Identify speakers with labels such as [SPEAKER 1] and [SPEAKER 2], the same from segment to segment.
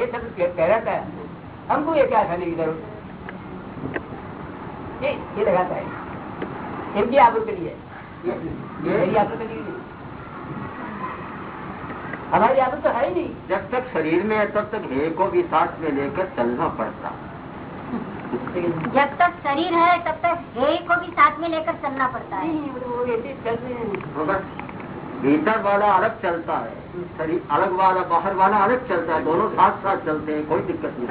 [SPEAKER 1] ये सब कहलाता है हमको ये क्या खाने की ज़रूरत ये ये लगाता है। इनकी के लिए। मेरी आबरू नहीं। हमारी आबरू तो है ही नहीं।
[SPEAKER 2] जब तक शरीर में है तब तक हे को भी साथ में लेकर चलना पड़ता।
[SPEAKER 3] जब तक शरीर है तब तक हे को भी साथ में लेकर चलना पड़ता है।
[SPEAKER 2] भीतर वाला अलग चलता है शरीर अलग वाला बाहर वाला अलग चलता है दोनों साथ साथ चलते हैं कोई दिक्कत नहीं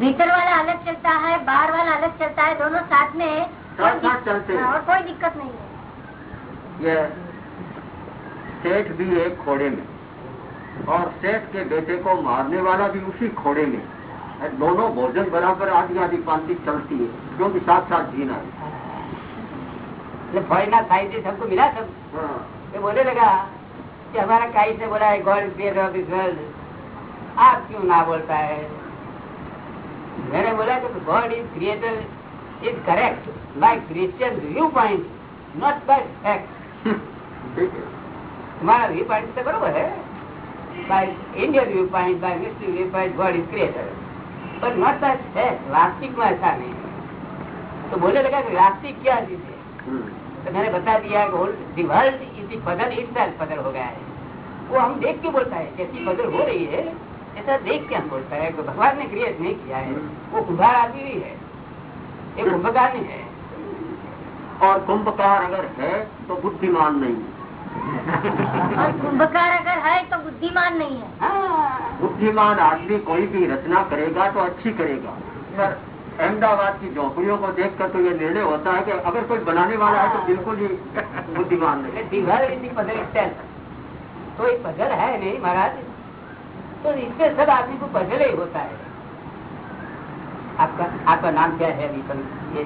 [SPEAKER 3] भीतर वाला अलग चलता है बाहर वाला अलग चलता है दोनों साथ में कोई
[SPEAKER 2] साथ साथ चलते हैं।
[SPEAKER 3] हाँ, और कोई दिक्कत नहीं है।
[SPEAKER 2] ये सेठ भी एक घोड़े में और सेठ के बेटे को मारने वाला भी उसी घोड़े में। दोनों भोजन बराबर आधी आधी पांति चलती है क्योंकि साथ साथ जीना है।
[SPEAKER 1] जब फॉरेनर साइंटिस्ट हमको मिला सब?
[SPEAKER 2] हाँ।
[SPEAKER 1] तो बोले लगा कि हमारा काई से बोला है God creator of this world आप क्यों ना बोलता है मैंने बोला कि God is creator is correct by Christian view point not by fact
[SPEAKER 2] ठीक है
[SPEAKER 1] तुम्हारा व्यू पॉइंट तो बरोबर है by Indian view point by Muslim view point God is creator but not by fact वास्तविक में ऐसा नहीं है तो बोले लगा कि वास्तविक क्या चीज है
[SPEAKER 2] हम्म।
[SPEAKER 1] तो मैंने बता दिया कि world is puzzle it puzzle हो गया है वो हम देख के बोलता है जैसी पजल हो रही है ऐसा देख के हम बोलता है कि भगवान ने क्रिएट नहीं किया है वो कुम्भार आदमी ही है ये कुंभकार नहीं है
[SPEAKER 2] और कुंभकार अगर है तो बुद्धिमान नहीं
[SPEAKER 3] और कुंभकार अगर है तो बुद्धिमान नहीं है
[SPEAKER 1] हाँ
[SPEAKER 2] बुद्धिमान आदमी कोई भी रचना करेगा तो अच्छी करेगा सर अहमदाबाद की झोंपड़ियों को देखकर तो ये निर्णय होता है कि अगर कोई बनाने वाला है तो बिल्कुल ही बुद्धिमान नहीं।
[SPEAKER 1] दीवार पजल इट तो ये पजल है नहीं महाराज? तो इससे सब आदमी को पजल ही होता है। आपका आपका नाम क्या है ये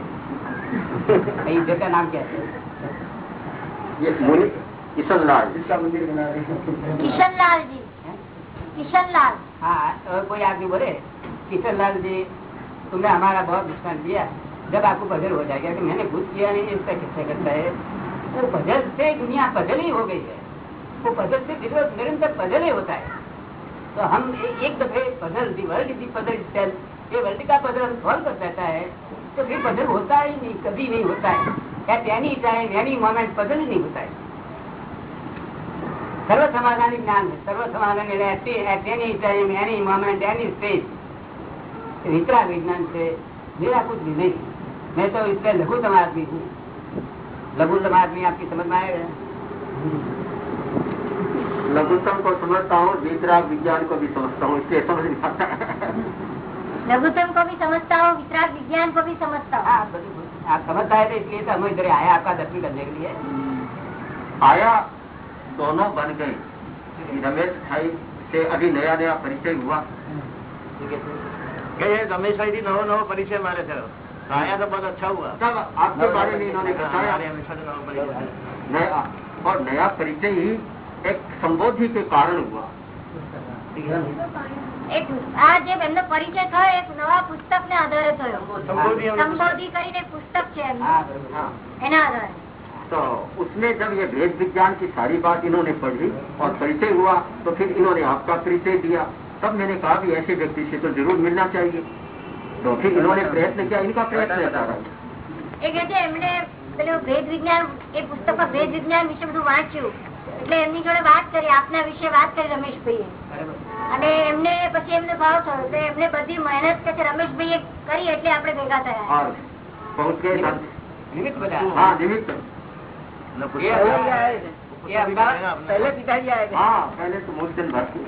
[SPEAKER 1] युद्ध का नाम क्या है?
[SPEAKER 2] ये मुनि किशन लाल
[SPEAKER 3] किशन लाल जी। किशन लाल
[SPEAKER 1] हाँ कोई आदमी बोले किशन लाल जी तुमने हमारा बहुत नुकसान किया जब आपको पजल हो जाएगा कि मैंने कुछ किया नहीं इसका किस्सा करता है वो पजल से दुनिया पजल ही हो गई है वो पजल से फिर निरंतर पजल ही होता है तो हम ए- एक दफे puzzle the world the puzzle cell ये वर्ल्ड का पजल हम सॉल्व कर देता है तो फिर पजल होता ही नहीं कभी नहीं होता है at any time any moment puzzle ही नहीं होता है सर्व समाधानी ज्ञान है सर्व समाधानी at any time any moment any stage वितरा विज्ञान से मेरा कुछ भी नहीं मैं तो इसका लघुतम आदमी हूँ लघुतम आदमी आपकी समझ में आएगा
[SPEAKER 2] लघुतम को समझता हूँ वितराग विज्ञान को भी समझता हूँ इसलिए समझ नहीं आता
[SPEAKER 3] लघुतम को भी समझता हूँ वितराग विज्ञान को भी समझता हूँ
[SPEAKER 1] हाँ, बस- आप समझता है तो इसलिए तो हम इधर आए आपका दर्शन करने के लिए
[SPEAKER 2] आया दोनों बन गए कि रमेश भाई से अभी नया नया परिचय हुआ
[SPEAKER 4] કે એ हमेशा नवो नवो परिचय मारे थे तो आया तो बहुत अच्छा हुआ
[SPEAKER 2] सर आपके बारे में इन्होंने बताया नया और नया परिचय ही एक संबोधि के कारण हुआ
[SPEAKER 3] એક આ જે એમનો પરિચય થયો એક નવા પુસ્તક ને આધારે થયો
[SPEAKER 4] સંબોધિ
[SPEAKER 3] કરીને પુસ્તક છે એના આધારે
[SPEAKER 2] तो उसमें जब ये वेद विज्ञान की सारी बात इन्होंने पढ़ी और परिचय हुआ तो फिर इन्होंने आपका परिचय दिया तब मैंने कहा भी ऐसे व्यक्ति से तो जरूर मिलना चाहिए तो फिर इन्होंने प्रयत्न किया इनका प्रयत्न रहता रहा
[SPEAKER 3] એ કે છે એમણે પેલું ભેદ વિજ્ઞાન એ પુસ્તકમાં ભેદ વિજ્ઞાન વિશે બધું વાંચ્યું એટલે એમની જોડે વાત કરી આપના વિશે વાત કરી રમેશભાઈએ
[SPEAKER 1] बराबर
[SPEAKER 3] અને એમને પછી એમને ભાવ થયો તો એમને બધી મહેનત કે છે રમેશભાઈએ કરી એટલે આપણે ભેગા થયા
[SPEAKER 2] और पहुंच गए था
[SPEAKER 1] निमित्त बता
[SPEAKER 2] हाँ निमित्त
[SPEAKER 4] એટલે
[SPEAKER 1] ये
[SPEAKER 4] પુસ્તક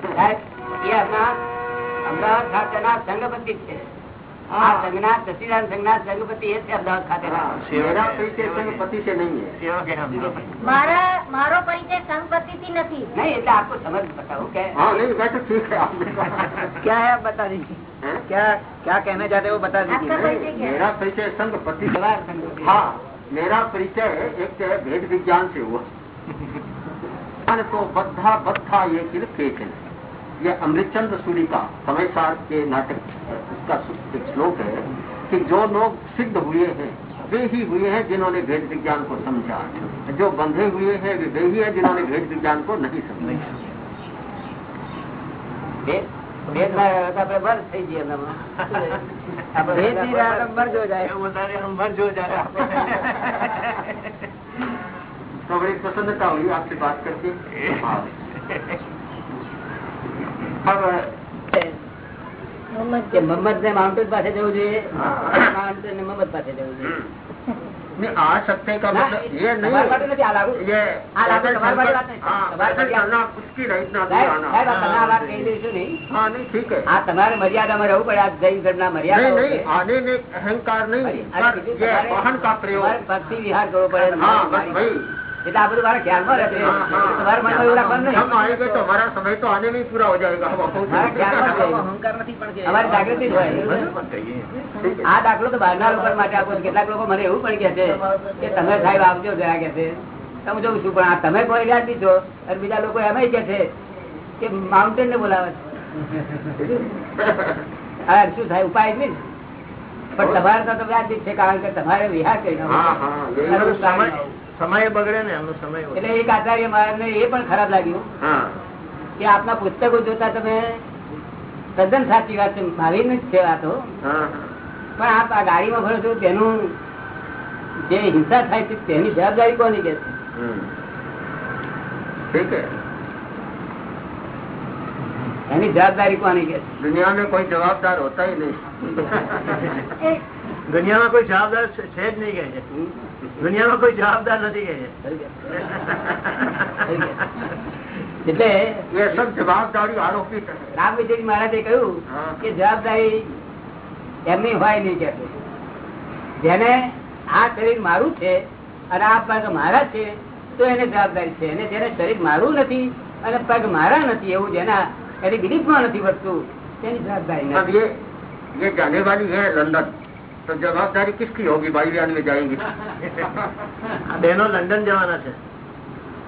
[SPEAKER 1] अभी आए थे। ये अहमदाबाद पहले पिताजी आए थे
[SPEAKER 2] हाँ पहले तो मुझ दिन भर
[SPEAKER 1] સાહેબ, એ આપણા અમદાવાદ ખાતેના સંઘપતિ છે આ સંઘના સચિદાન સંઘના સંઘપતિ એ છે અમદાવાદ ખાતેના
[SPEAKER 2] हाँ, मेरा परिचय संगपति से नहीं है
[SPEAKER 4] સેવા કે हम लोग।
[SPEAKER 3] મારા મારો પરિચય સંપત્તિથી નથી
[SPEAKER 1] नहीं એટલે आपको समझ बताओ क्या
[SPEAKER 2] हाँ नहीं मैं तो ठीक है आपने कहा
[SPEAKER 1] क्या है आप बता दीजिए
[SPEAKER 2] हैं?
[SPEAKER 1] क्या क्या कहना चाहते हो वो बता
[SPEAKER 3] आपका परिचय क्या है
[SPEAKER 2] मेरा परिचय संगपति से
[SPEAKER 1] सवार संघपति
[SPEAKER 2] हाँ मेरा परिचय एक तो है भेद विज्ञान से हुआ ज्ञान तो बद्धा बद्धा ये किल केचन ये अमृतचंद सूरी का समय के नाटक उसका एक श्लोक है कि जो लोग सिद्ध हुए हैं वे ही हुए हैं जिन्होंने भेद विज्ञान को समझा। जो बंधे हुए हैं वे वे ही है जिन्होंने भेद विज्ञान को नहीं समझा। तो बड़ी प्रसन्नता हुई आपसे बात करके। हाँ। अब
[SPEAKER 1] કે મોહમ્મદ ને માઉન્ટેન પાસે જવું જોઈએ માઉન્ટેન ને મોહમ્મદ પાસે જવું જોઈએ
[SPEAKER 2] नहीं आ सकते का
[SPEAKER 1] ના,
[SPEAKER 2] मतलब ये
[SPEAKER 1] તમારા માટે
[SPEAKER 2] नहीं
[SPEAKER 1] નથી આ લાગુ
[SPEAKER 2] ये
[SPEAKER 1] આ લાગુ તમારા માટે વાત નહીં.
[SPEAKER 2] हाँ,
[SPEAKER 1] તમારા માટે
[SPEAKER 2] करना उसकी रहित ना
[SPEAKER 1] સાહેબ
[SPEAKER 2] दिलाना।
[SPEAKER 1] સાહેબ, આ તમે આ વાત કહી દઈશું નહીં
[SPEAKER 2] हाँ नहीं ठीक है
[SPEAKER 1] આ તમારે મર્યાદામાં રહેવું પડે આ જૈન ધર્મના
[SPEAKER 2] नहीं
[SPEAKER 1] મર્યાદા
[SPEAKER 2] नहीं आने में अहंकार नहीं पर ये वाहन का प्रयोग
[SPEAKER 1] ભક્તિ વિહાર કરવો પડે
[SPEAKER 2] हाँ बस भाई
[SPEAKER 1] એટલે આ બધું મારા ખ્યાલમાં રહેશે તમારા મનમાં એવું રાખવાનું
[SPEAKER 2] તમારા સમય તો આને
[SPEAKER 1] નહીં પૂરા હો જાયગા અમારી જાગૃતિ હોય આ દાખલો તો બહારના લોકો માટે આપો કેટલાક લોકો મને એવું પણ કહે છે કે તમે સાહેબ આવજો જરા કે છે? હું જોઉં છું પણ આ તમે કોઈ રાજી છો? અને બીજા લોકો એમ કહે છે કે માઉન્ટેન ને બોલાવે છે. શું થાય? ઉપાય નહીં પણ તમારે તો વ્યાજ છે કારણ કે તમારે વિહાર કરી
[SPEAKER 4] સમય બગડે ને એમનો સમય
[SPEAKER 1] એટલે એક આચાર્ય મહારાજ ને એ પણ ખરાબ લાગ્યું કે આપના પુસ્તકો જોતા તમે તદ્દન સાચી વાત છે મારી જ છે વાતો પણ આપ આ ગાડીમાં ભરો છો તેનું જે હિંસા થાય છે તેની જવાબદારી કોની કે છે? એની જવાબદારી કોની કે
[SPEAKER 2] દુનિયાને કોઈ જવાબદાર હોતા
[SPEAKER 3] નહીં.
[SPEAKER 4] દુનિયામાં કોઈ જવાબદાર છે છે જ નહીં કે છે
[SPEAKER 1] હમ?
[SPEAKER 4] દુનિયામાં કોઈ જવાબદાર નથી કે છે
[SPEAKER 1] ખરી કે? ખરી કે? એટલે
[SPEAKER 2] ये सब जवाबदारी आरोपित है
[SPEAKER 1] રામ વિજયજી મહારાજે કહ્યું
[SPEAKER 2] હા.
[SPEAKER 1] કે જવાબદારી એમની હોય નહીં કે છે. જેને આ શરીર મારું છે અને આ પગ મારા છે તો એને જવાબદારી છે અને જેને શરીર મારું નથી અને પગ મારા નથી એવું જેના એની બિલીફમાં નથી વધતું તેની જવાબદારી
[SPEAKER 2] अब
[SPEAKER 1] નથી
[SPEAKER 2] ये ये जाने वाली है लंदन तो जवाबदारी किसकी होगी भाई बयान में जाएंगे
[SPEAKER 4] આ બહેનો લંડન જવાના છે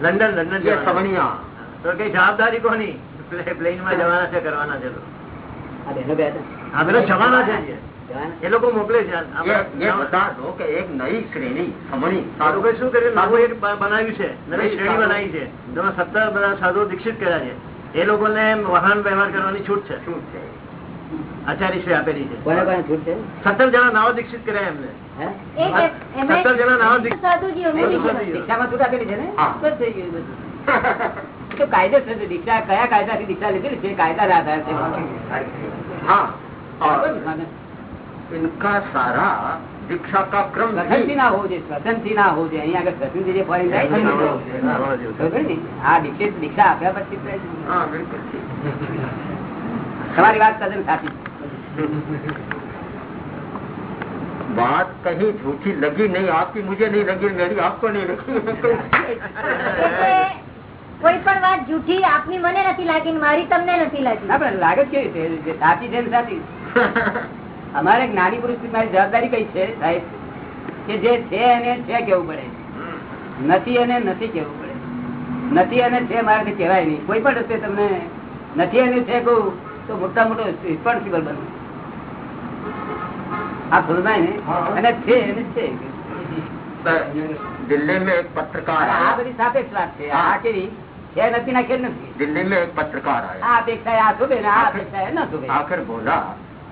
[SPEAKER 4] લંડન લંડન
[SPEAKER 2] ये
[SPEAKER 4] જવાના
[SPEAKER 2] समनिया
[SPEAKER 4] તો કઈ જવાબદારી કોની પ્લેન માં જવાના છે કરવાના છે તો.
[SPEAKER 1] આ બહેનો બે હતા.
[SPEAKER 4] આ પેલો જવાના છે જ.
[SPEAKER 1] જવાના?
[SPEAKER 4] એ લોકો મોકલે છે
[SPEAKER 2] ये
[SPEAKER 4] આપણે
[SPEAKER 2] ये बता दो कि एक नई श्रेणी समणी
[SPEAKER 4] આ લોકોએ શું કર્યું નવું એક બ- બનાવ્યું છે નવી શ્રેણી બનાવી છે જેમાં સત્તર બધા સાધુ દીક્ષિત કર્યા છે એ લોકોને વાહન વ્યવહાર કરવાની છૂટ છે
[SPEAKER 2] छूट है
[SPEAKER 4] આચાર્ય શ્રી આપેલી છે
[SPEAKER 1] કોને કોને છૂટ છે
[SPEAKER 4] સત્તર જણા નાવા દીક્ષિત કર્યા એમને
[SPEAKER 1] હે?
[SPEAKER 3] એ કે એમણે
[SPEAKER 4] સત્તર જણા નાવા દીક્ષિત
[SPEAKER 3] સાધુજીઓને
[SPEAKER 4] બધું
[SPEAKER 3] દીક્ષા.
[SPEAKER 4] સાધુજીઓ.
[SPEAKER 1] દીક્ષામાં છૂટ આપેલી છે ને
[SPEAKER 2] હા.
[SPEAKER 1] બસ થઈ ગયું બધું. એ તો કાયદેસર છે દીક્ષા કયા કાયદાથી દીક્ષા લીધેલી છે કાયદા આધાર છે
[SPEAKER 2] हाँ और
[SPEAKER 1] કોઈ નથી.
[SPEAKER 2] इनका सारा दीक्षा का क्रम
[SPEAKER 1] સ્વતંત્રી
[SPEAKER 2] भी
[SPEAKER 1] ના હોવું જોઈએ સ્વતંત્રી ના હોવું જોઈએ અહીંયા આગળ સ્વતંત્રી જે ફોરેન જાય છે ને, ખબર ને? આ દીક્ષિત દીક્ષા આપ્યા પછી તો
[SPEAKER 2] हाँ बिल्कुल ठीक
[SPEAKER 1] તમારી વાત તદ્દન સાચી
[SPEAKER 2] बात कहीं झूठी लगी नहीं आपकी मुझे नहीं लगी मेरी आपको नहीं लगी
[SPEAKER 3] એટલે કોઈ પણ વાત જૂઠી આપની મને નથી લાગી ને મારી તમને નથી લાગી
[SPEAKER 1] ના પણ લાગે જ કેવી રીતે? જે સાચી છે ને સાચી અમારે જ્ઞાની પુરુષ ની મારી જવાબદારી કઈ છે સાહેબ કે જે છે એને છે કેવું પડે નથી અને નથી કેવું પડે નથી અને છે મારાથી કહેવાય નહીં કોઈ પણ રસ્તે તમને નથી અને છે કહું તો મોટા મોટો રિસ્પોન્સિબલ બનો આ ભૂલનાય ને અને છે અને છે
[SPEAKER 2] दिल्ली में एक पत्रकार
[SPEAKER 1] આ
[SPEAKER 2] आया
[SPEAKER 1] બધી સાપેક્ષ વાત છે આ કેવી છે નથી ના ખેલ નથી
[SPEAKER 2] दिल्ली में एक पत्रकार आया
[SPEAKER 1] આ અપેક્ષા એ આ શોભે ને આ અપેક્ષા એ ન શોભે
[SPEAKER 2] आकर बोला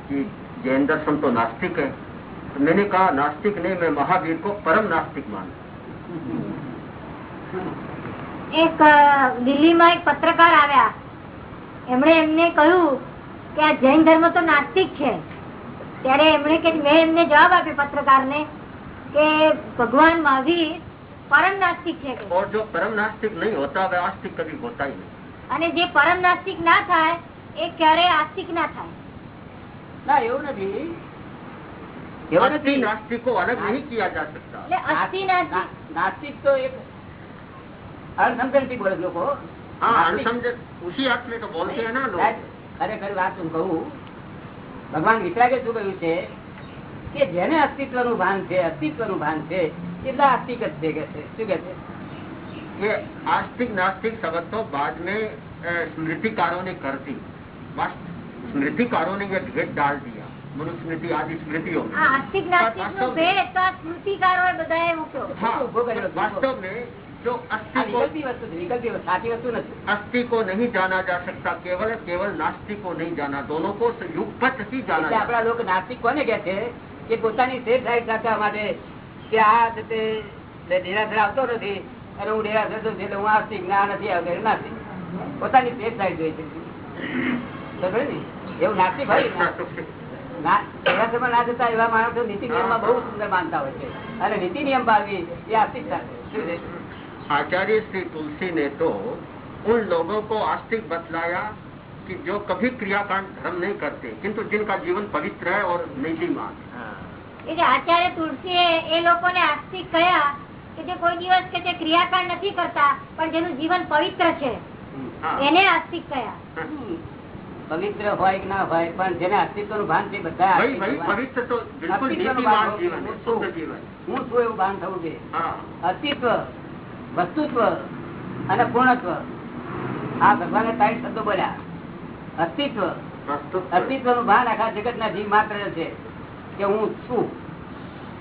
[SPEAKER 2] कि जैन दर्शन तो नास्तिक है तो मैंने कहा नास्तिक नहीं मैं महावीर को परम नास्तिक मानता
[SPEAKER 3] એક અ, દિલ્હીમાં એક પત્રકાર આવ્યા એમણે એમને કહ્યું કે આ જૈન ધર્મ તો નાસ્તિક છે ત્યારે એમણે કે મેં એમને જવાબ આપ્યો પત્રકારને કે ભગવાન મહાવીર પરમ નાસ્તિક છે કે.
[SPEAKER 2] और जो परम नास्तिक नहीं होता वह आस्तिक कभी होता ही नहीं
[SPEAKER 3] અને જે પરમ નાસ્તિક ના થાય એ ક્યારે આસ્તિક ના થાય
[SPEAKER 1] ના એવું નથી એવું
[SPEAKER 2] आस्तिक
[SPEAKER 1] નથી
[SPEAKER 2] नास्तिक को अलग नहीं किया जा सकता
[SPEAKER 3] એટલે અસ્થિ નાસ્તિક
[SPEAKER 1] ના- નાસ્તિક તો એક અણસમજણથી બોલે છે લોકો ખરેખર વાત હું કહું ભગવાન વિતરાગે શું કહ્યું છે કે જેને અસ્તિત્વનું ભાન છે અસ્તિત્વનું ભાન છે એટલા આસ્તિક શું કે છે?
[SPEAKER 2] આસ્તિક નાસ્તિક શબ્દ બાદ મેં સ્મૃતિકારો ને કરતી સ્મૃતિકારો ને ભેદ ડાલ દિયા. મનુસ્મૃતિ આદિ
[SPEAKER 3] સ્મૃતિઓ. આસ્તિક નાસ્તિક સ્મૃતિકારો બધાએ
[SPEAKER 2] વાસ્તવ મેં जो
[SPEAKER 1] આ
[SPEAKER 2] अस्थि को
[SPEAKER 1] વિકલ્પી વસ્તુ છે વિકલ્પી વસ્તુ સાચી વસ્તુ નથી
[SPEAKER 2] अस्थि को नहीं जाना जा सकता केवल केवल नास्तिक को नहीं जाना दोनों को युगपथ ही जाना
[SPEAKER 1] એટલે
[SPEAKER 2] जा
[SPEAKER 1] આપણા લોકો નાસ્તિક કોને કે છે કે પોતાની સેફ સાઈડ રાખવા માટે કે આ છે તે ડેરાસર આવતો નથી અને હું ડેરાસર છું એટલે હું આસ્તિક ના નથી આવતો એટલે નાસ્તિક પોતાની સેફ સાઈડ જોઈ છે ખબર ને એવું નાસ્તિક હોય ને. ના ડેરાસરમાં ના જતા એવા માણસો નીતિ નિયમમાં બહુ સુંદર માનતા હોય છે અને નીતિ નિયમ પાળવી એ આસ્તિકતા છે શું છે
[SPEAKER 2] आचार्य श्री तुलसी ने तो उन लोगों को आस्तिक बतलाया कि जो कभी क्रियाकांड धर्म नहीं करते किंतु जिनका जीवन पवित्र है और नीतिमान है
[SPEAKER 4] હા.
[SPEAKER 3] એ જે આચાર્ય તુલસીએ એ લોકોને આસ્તિક કહ્યા કે જે કોઈ દિવસ કે જે ક્રિયાકાંડ નથી કરતા પણ જેનું જીવન પવિત્ર છે
[SPEAKER 2] हाँ।
[SPEAKER 3] એને આસ્તિક કહ્યા
[SPEAKER 1] હમ. પવિત્ર હોય કે ના હોય પણ જેને અસ્તિત્વ નું ભાન છે બધા
[SPEAKER 2] भाई भाई
[SPEAKER 1] અસ્તિત્વનું ભાન.
[SPEAKER 2] पवित्र तो बिल्कुल
[SPEAKER 1] અસ્તિત્વનું
[SPEAKER 2] नीतिमान
[SPEAKER 1] ભાન
[SPEAKER 2] जीवन है
[SPEAKER 1] હું
[SPEAKER 2] शुद्ध
[SPEAKER 1] છું.
[SPEAKER 2] जीवन
[SPEAKER 1] હું છું એવું ભાન થવું જોઈએ
[SPEAKER 2] हाँ
[SPEAKER 1] અસ્તિત્વ વસ્તુત્વ અને પૂર્ણત્વ આ ભગવાને ત્રણ શબ્દો બોલ્યા. અસ્તિત્વ. અસ્તિત્વનું ભાન આખા જગત ના જીવ માત્ર છે કે હું છું.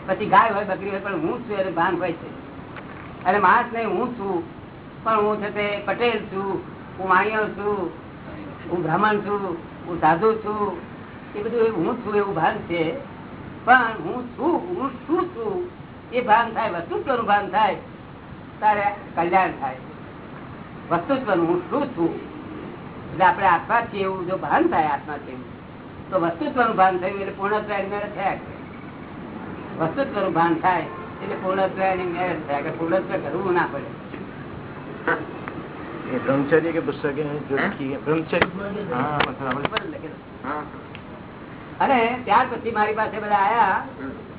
[SPEAKER 1] પછી ગાય હોય બકરી હોય પણ હું છું એને ભાન હોય છે. અને માણસ નહીં હું છું. પણ હું છે તે પટેલ છું હું વાણિયો છું હું બ્રાહ્મણ છું હું સાધુ છું. એ બધું હું છું એવું ભાન છે. પણ હું છું હું શું છું? એ ભાન થાય વસ્તુત્વનું ભાન થાય. તારે કલ્યાણ થાય. વસ્તુ જ બનવું શું છું? એટલે આપણે આત્મા છીએ એવું જો ભાન થાય આત્મા છે તો વસ્તુત્વનું ભાન થયું એટલે પૂર્ણત્વ મેળ થયા વસ્તુત્વનું ભાન થાય એટલે પૂર્ણત્વ મેળ થયા કે? પૂર્ણત્વ કરવું ના પડે.
[SPEAKER 4] બ્રહ્મચર્ય
[SPEAKER 1] કે પુસ્તક?
[SPEAKER 2] બ્રહ્મચર્ય?
[SPEAKER 1] અને ત્યાર પછી મારી પાસે બધા આયા,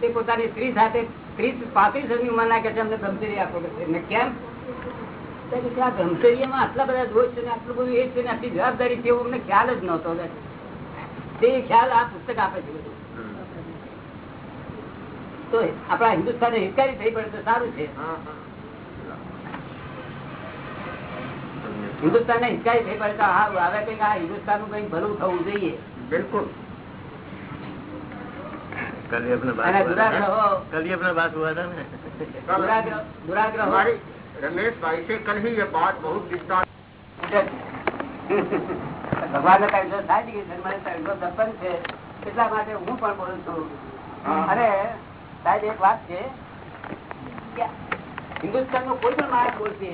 [SPEAKER 1] તે પોતાની સ્ત્રી સાથે ત્રીસ પાંત્રીસની ઉંમર ના કે છે અમને બ્રહ્મચર્ય આપો કે કેમ તો આપણા હિન્દુસ્તાન હિતકારી થઈ પડે તો સારું છે. હિન્દુસ્તાન ને હિતકારી થઈ પડે તો હા આવે કંઈક આ હિન્દુસ્તાનનું કઈ ભલું થવું જોઈએ.
[SPEAKER 2] બિલકુલ. रमेश भाई से कल ही ये बात बहुत विस्तार
[SPEAKER 1] ભગવાન નો કાયદો થાય છે કે જન્મને કાયદો દર્પણ છે એટલા માટે હું પણ બોલું છું
[SPEAKER 2] હા.
[SPEAKER 1] અને સાહેબ એક વાત છે કે હિન્દુસ્તાન નો કોઈ પણ માણસ બોલશે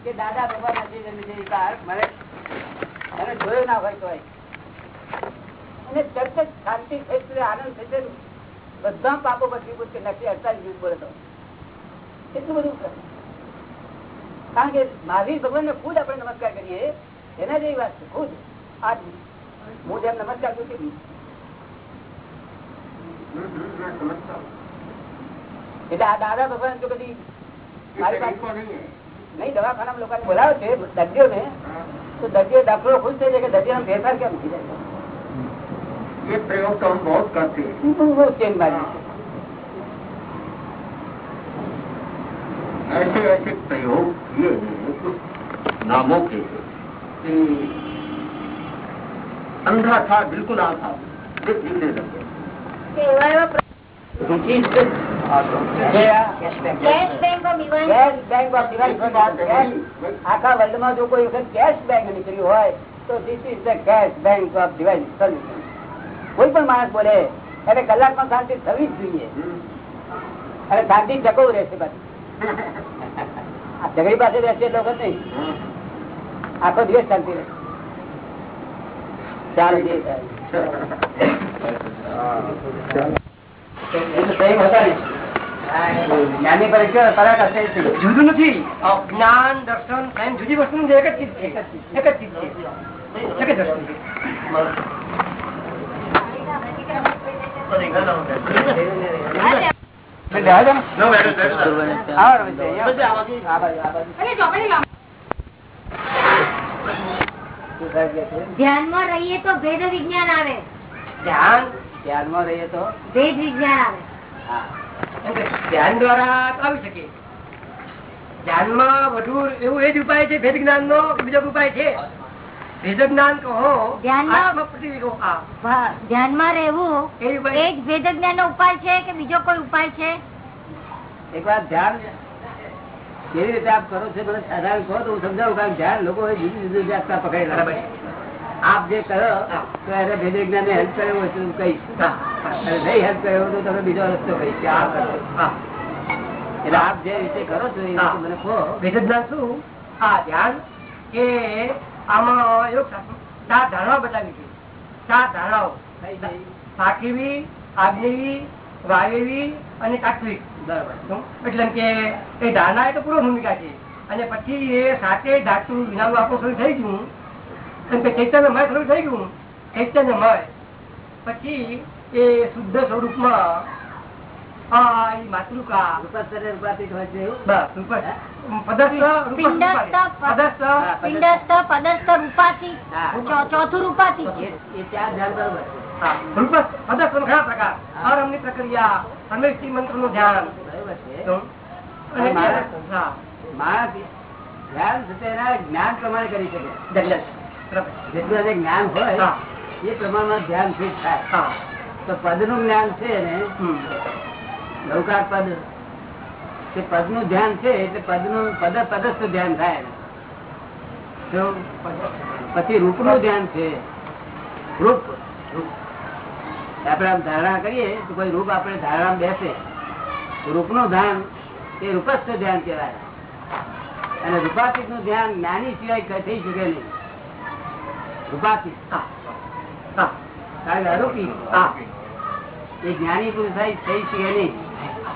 [SPEAKER 1] કે દાદા ભગવાન નથી જન્મી છે એ બહાર મને મને જોયો ના હોય તોય અને તરત જ શાંતિ થઈ છે આનંદ થઈ છે બધા પાપો પછી પૂછ કે નક્કી અડતાલીસ દિવસ બોલે તો. એટલું બધું કારણ કે મહાવીર ભગવાન ને ખુદ આપણે નમસ્કાર કરીએ, એના જેવી વાત છે, ખુદ. આ હું જેમ નમસ્કાર કરું છું. એટલે આ દાદા ભગવાન તો કદી નહીં દવાખાના લોકો બોલાવે છે દર્દીઓ
[SPEAKER 2] ને
[SPEAKER 1] તો દર્દીઓ દાખલો ખુશ થઈ જાય કે દર્દીઓ ફેરફાર કેમ થઈ જાય?
[SPEAKER 2] ये प्रयोग तो हम बहुत करते हैं
[SPEAKER 1] એ બહુ બહુ ચેન બાજી છે.
[SPEAKER 2] ऐसे ऐसे प्रयोग किए हैं कुछ नामों के कि अंधा था बिल्कुल आधा दिख दिखने लगे
[SPEAKER 3] કે એવા એવા પ્ર-
[SPEAKER 1] રૂચિ છે. જે આ
[SPEAKER 3] cash bank of divine
[SPEAKER 1] cash bank of divine cash આખા વર્લ્ડ માં જો કોઈ વખત કેશ બેંક નીકળ્યું હોય તો this is the cash bank of divine solution કોઈ પણ માણસ બોલે એને કલાકમાં શાંતિ થવી જ જોઈએ. અને શાંતિ જકવું રહેશે પાછી આ ઝઘડી પાસે રહેશે લોકો નહીં. આખો દિવસ શાંતિ રહેશે ચાલો. એટલે.
[SPEAKER 5] જુદું નથી. જ્ઞાન દર્શન જુદી વસ્તુ એક જ ચીજ છે. એક જ ચીજ છે. એક જ વસ્તુ છે
[SPEAKER 1] એટલે જવા દો ને. આવો રમેશભાઈ, અહીંયા. આ બાજુ, આ બાજુ. શું સાહેબ કહે છે?
[SPEAKER 3] ધ્યાનમાં રહીએ તો ભેદ વિજ્ઞાન આવે.
[SPEAKER 5] ધ્યાન?
[SPEAKER 1] ધ્યાનમાં રહીએ તો?
[SPEAKER 3] ભેદ વિજ્ઞાન આવે.
[SPEAKER 5] ધ્યાન દ્વારા આવી શકે ધ્યાનમાં વધુ એવું એ જ ઉપાય છે ભેદ જ્ઞાન નો બીજો ઉપાય છે. જ્ઞાન કહો
[SPEAKER 3] રહેવું
[SPEAKER 5] એ
[SPEAKER 3] જ જ્ઞાન નો ઉપાય છે કે બીજો કોઈ ઉપાય છે?
[SPEAKER 1] એક વાર ધ્યાન કેવી રીતે આપ કરો છો? સાધારણ કહો તો હું સમજાવું કારણ ધ્યાન લોકો જુદી જુદી જાતના પકડેલા આપ જે કરો તો એને ભેદ ને હેલ્પ કર્યો હોય તો કહીશ.
[SPEAKER 5] હા.
[SPEAKER 1] નહીં હેલ્પ કર્યો તો તમે બીજો રસ્તો કહીશ કે આ કરો. એટલે આપ જે રીતે કરો છો એ મને કહો.
[SPEAKER 5] વેદ જ્ઞાન શું? આ ધ્યાન કે આમાં એવું ચાર ધારણાઓ બતાવી છે ચાર ધારણાઓ. સાકેવી આજ્ઞેવી વાયવી અને તાત્વિક
[SPEAKER 1] બરાબર.
[SPEAKER 5] એટલે કે એ ધારણા એ તો પૂર્વ ભૂમિકા છે. અને પછી એ સાથે ધાતુ વિનાનું આપણું શરૂ થઈ ગયું. કેમ કે ચૈતન્યમય શરૂ થઈ ગયું. ચૈતન્યમય પછી એ શુદ્ધ સ્વરૂપમાં માતૃકા
[SPEAKER 1] રૂપાંતરે હોય છે
[SPEAKER 3] ચોથું રૂપાતી
[SPEAKER 1] એ ચાર
[SPEAKER 5] પદસ્થ નો ઘણા પ્રકાર. અરમની પ્રક્રિયા સમેષ્ટિ મંત્રનું ધ્યાન.
[SPEAKER 1] બરોબર
[SPEAKER 5] અને
[SPEAKER 1] મારા-
[SPEAKER 5] હા.
[SPEAKER 1] ધ્યાન છે એના જ્ઞાન પ્રમાણે કરી શકે. જેટલું જ્ઞાન હોય. એ પ્રમાણમાં ધ્યાન ફિટ થાય.
[SPEAKER 5] હા.
[SPEAKER 1] તો પદનું જ્ઞાન છે ને લૌકાર પદ. તે પદનું ધ્યાન છે એટલે પદનું પદ પદસ્થ ધ્યાન થાય. પછી રૂપનું ધ્યાન છે. રૂપ. આપણે આમ ધારણા કરીએ તો કોઈ રૂપ આપણે ધારણા બેસે. રૂપનું ધ્યાન એ રૂપસ્થ ધ્યાન કહેવાય. અને રૂપાતીતનું ધ્યાન જ્ઞાની સિવાય થઈ શકે નહીં. રૂપાતીત. કારણ કે અરૂપી. એ જ્ઞાની પુરુષ થઈ શકે નહીં.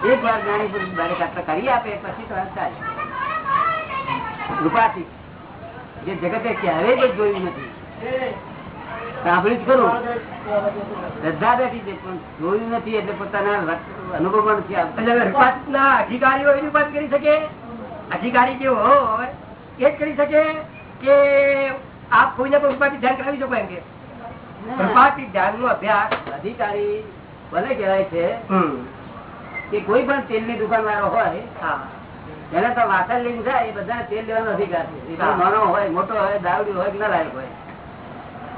[SPEAKER 1] એક વાર જ્ઞાની પુરુષ દરેક આત્મા કરી આપે પછી તો થાય રૂપાતી જે જગતે ક્યારેય જ જોયું નથી. સાંભળ્યું જ ખરું. શ્રદ્ધા બેઠી છે પણ જોયું નથી એટલે પોતાના અનુભવ નથી આવતું.
[SPEAKER 5] અધિકારીઓ એની વાત કરી શકે? અધિકારી કેવો? હોય એ જ કરી શકે કે આપ કોઈને પણ રૂપાથી ધ્યાન કરાવી શકો એમ કે? ધ્યાન નો અભ્યાસ
[SPEAKER 1] અધિકારી ભલે કહેવાય છે. કે કોઈ પણ તેલની દુકાન વાળો હોય એને તો વાસણ લઈને જાય એ બધા તેલ લેવાનો અધિકાર છે. નાનો હોય મોટો હોય દાવડી હોય હોય.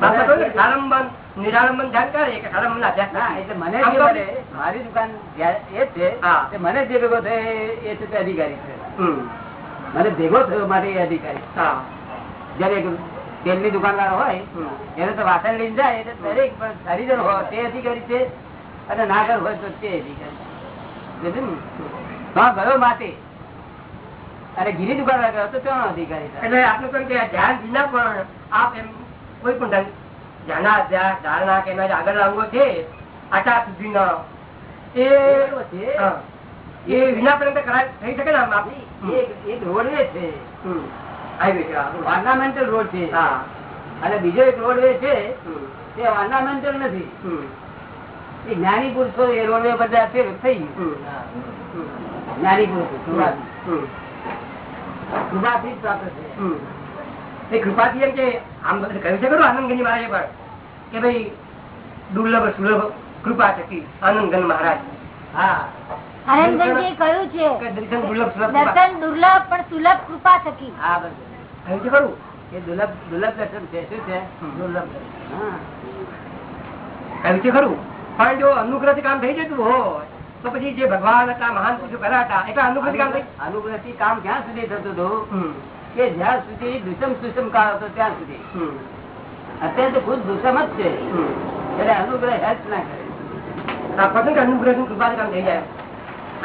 [SPEAKER 5] ને સાલંબન નિરાલંબન ધ્યાન કરે કે સાલંબન અભ્યાસ
[SPEAKER 1] ના
[SPEAKER 5] ના
[SPEAKER 1] એટલે મને
[SPEAKER 5] આમ
[SPEAKER 1] જે મારી દુકાન એ છે મને જે ભેગો થયો એ- એ છે અધિકારી છે. મને ભેગો થયો માટે એ અધિકારી
[SPEAKER 5] હા.
[SPEAKER 1] જયારે તેલની દુકાન વાળો હોય એને તો વાસણ લઈને જાય એટલે દરેક હરિજન હોય તે અધિકારી છે અને નાગર હોય તો તે અધિકારી સમજ્યું ગયો માટે અને ગીરી દુકાન ગયો તો તેનો અધિકારી
[SPEAKER 5] એટલે આપણે કહ્યું કે ધ્યાન વિના પણ આપ એમ કોઈ પણ ધ્યાન ધારણા કે એના આગળ અંગો છે આચાર શુદ્ધિના એ. એ વિના પર્યંત કરાય થઈ શકે ને આમ
[SPEAKER 1] એક એક રોડવે છે.
[SPEAKER 5] Ornamental road. છે. હા.
[SPEAKER 1] અને બીજો એક રોડ વે
[SPEAKER 5] છે.
[SPEAKER 1] તે ઓર્નામેન્ટલ નથી. જ્ઞાની પુરુષો એ રોડવે બધા ફેર થઈ ગયું. જ્ઞાની પુરુષો કૃપાથી. પ્રાપ્ત છે
[SPEAKER 5] કૃપાથી એમ કે આમ બધું કહ્યું છે ખરું આનંદગંજ મહારાજે પણ કે ભાઈ દુર્લભ સુલભ કૃપા થકી આનંદગંજ મહારાજ.
[SPEAKER 1] હા.
[SPEAKER 3] આનંદગંજીએ કહ્યું છે
[SPEAKER 5] દર્શન દુર્લભ સુલભ
[SPEAKER 3] દર્શન દુર્લભ પણ સુલભ કૃપા થકી
[SPEAKER 1] હા
[SPEAKER 5] કહ્યું છે ખરું?
[SPEAKER 1] એ દુર્લભ દુર્લભ દર્શન છે શું છે? દુર્લભ દર્શન. હા.
[SPEAKER 5] કહ્યું છે ખરું? પણ જો અનુગ્રહ કામ થઈ જતું હોય તો પછી જે ભગવાન હતા મહાન પુરુષો કર્યા હતા એટલે અનુગ્રહ કામ થઈ
[SPEAKER 1] અનુગ્રહથી કામ ક્યાં સુધી થતું હતું? કે જ્યાં સુધી દુષમ સુષમ કાળ હતો ત્યાં સુધી. અત્યારે તો ખુદ દુષમ જ છે. એટલે અનુગ્રહ હેલ્પ ના કરે.
[SPEAKER 5] પસંદ અનુગ્રહથી કૃપાથી કામ થઈ જાય.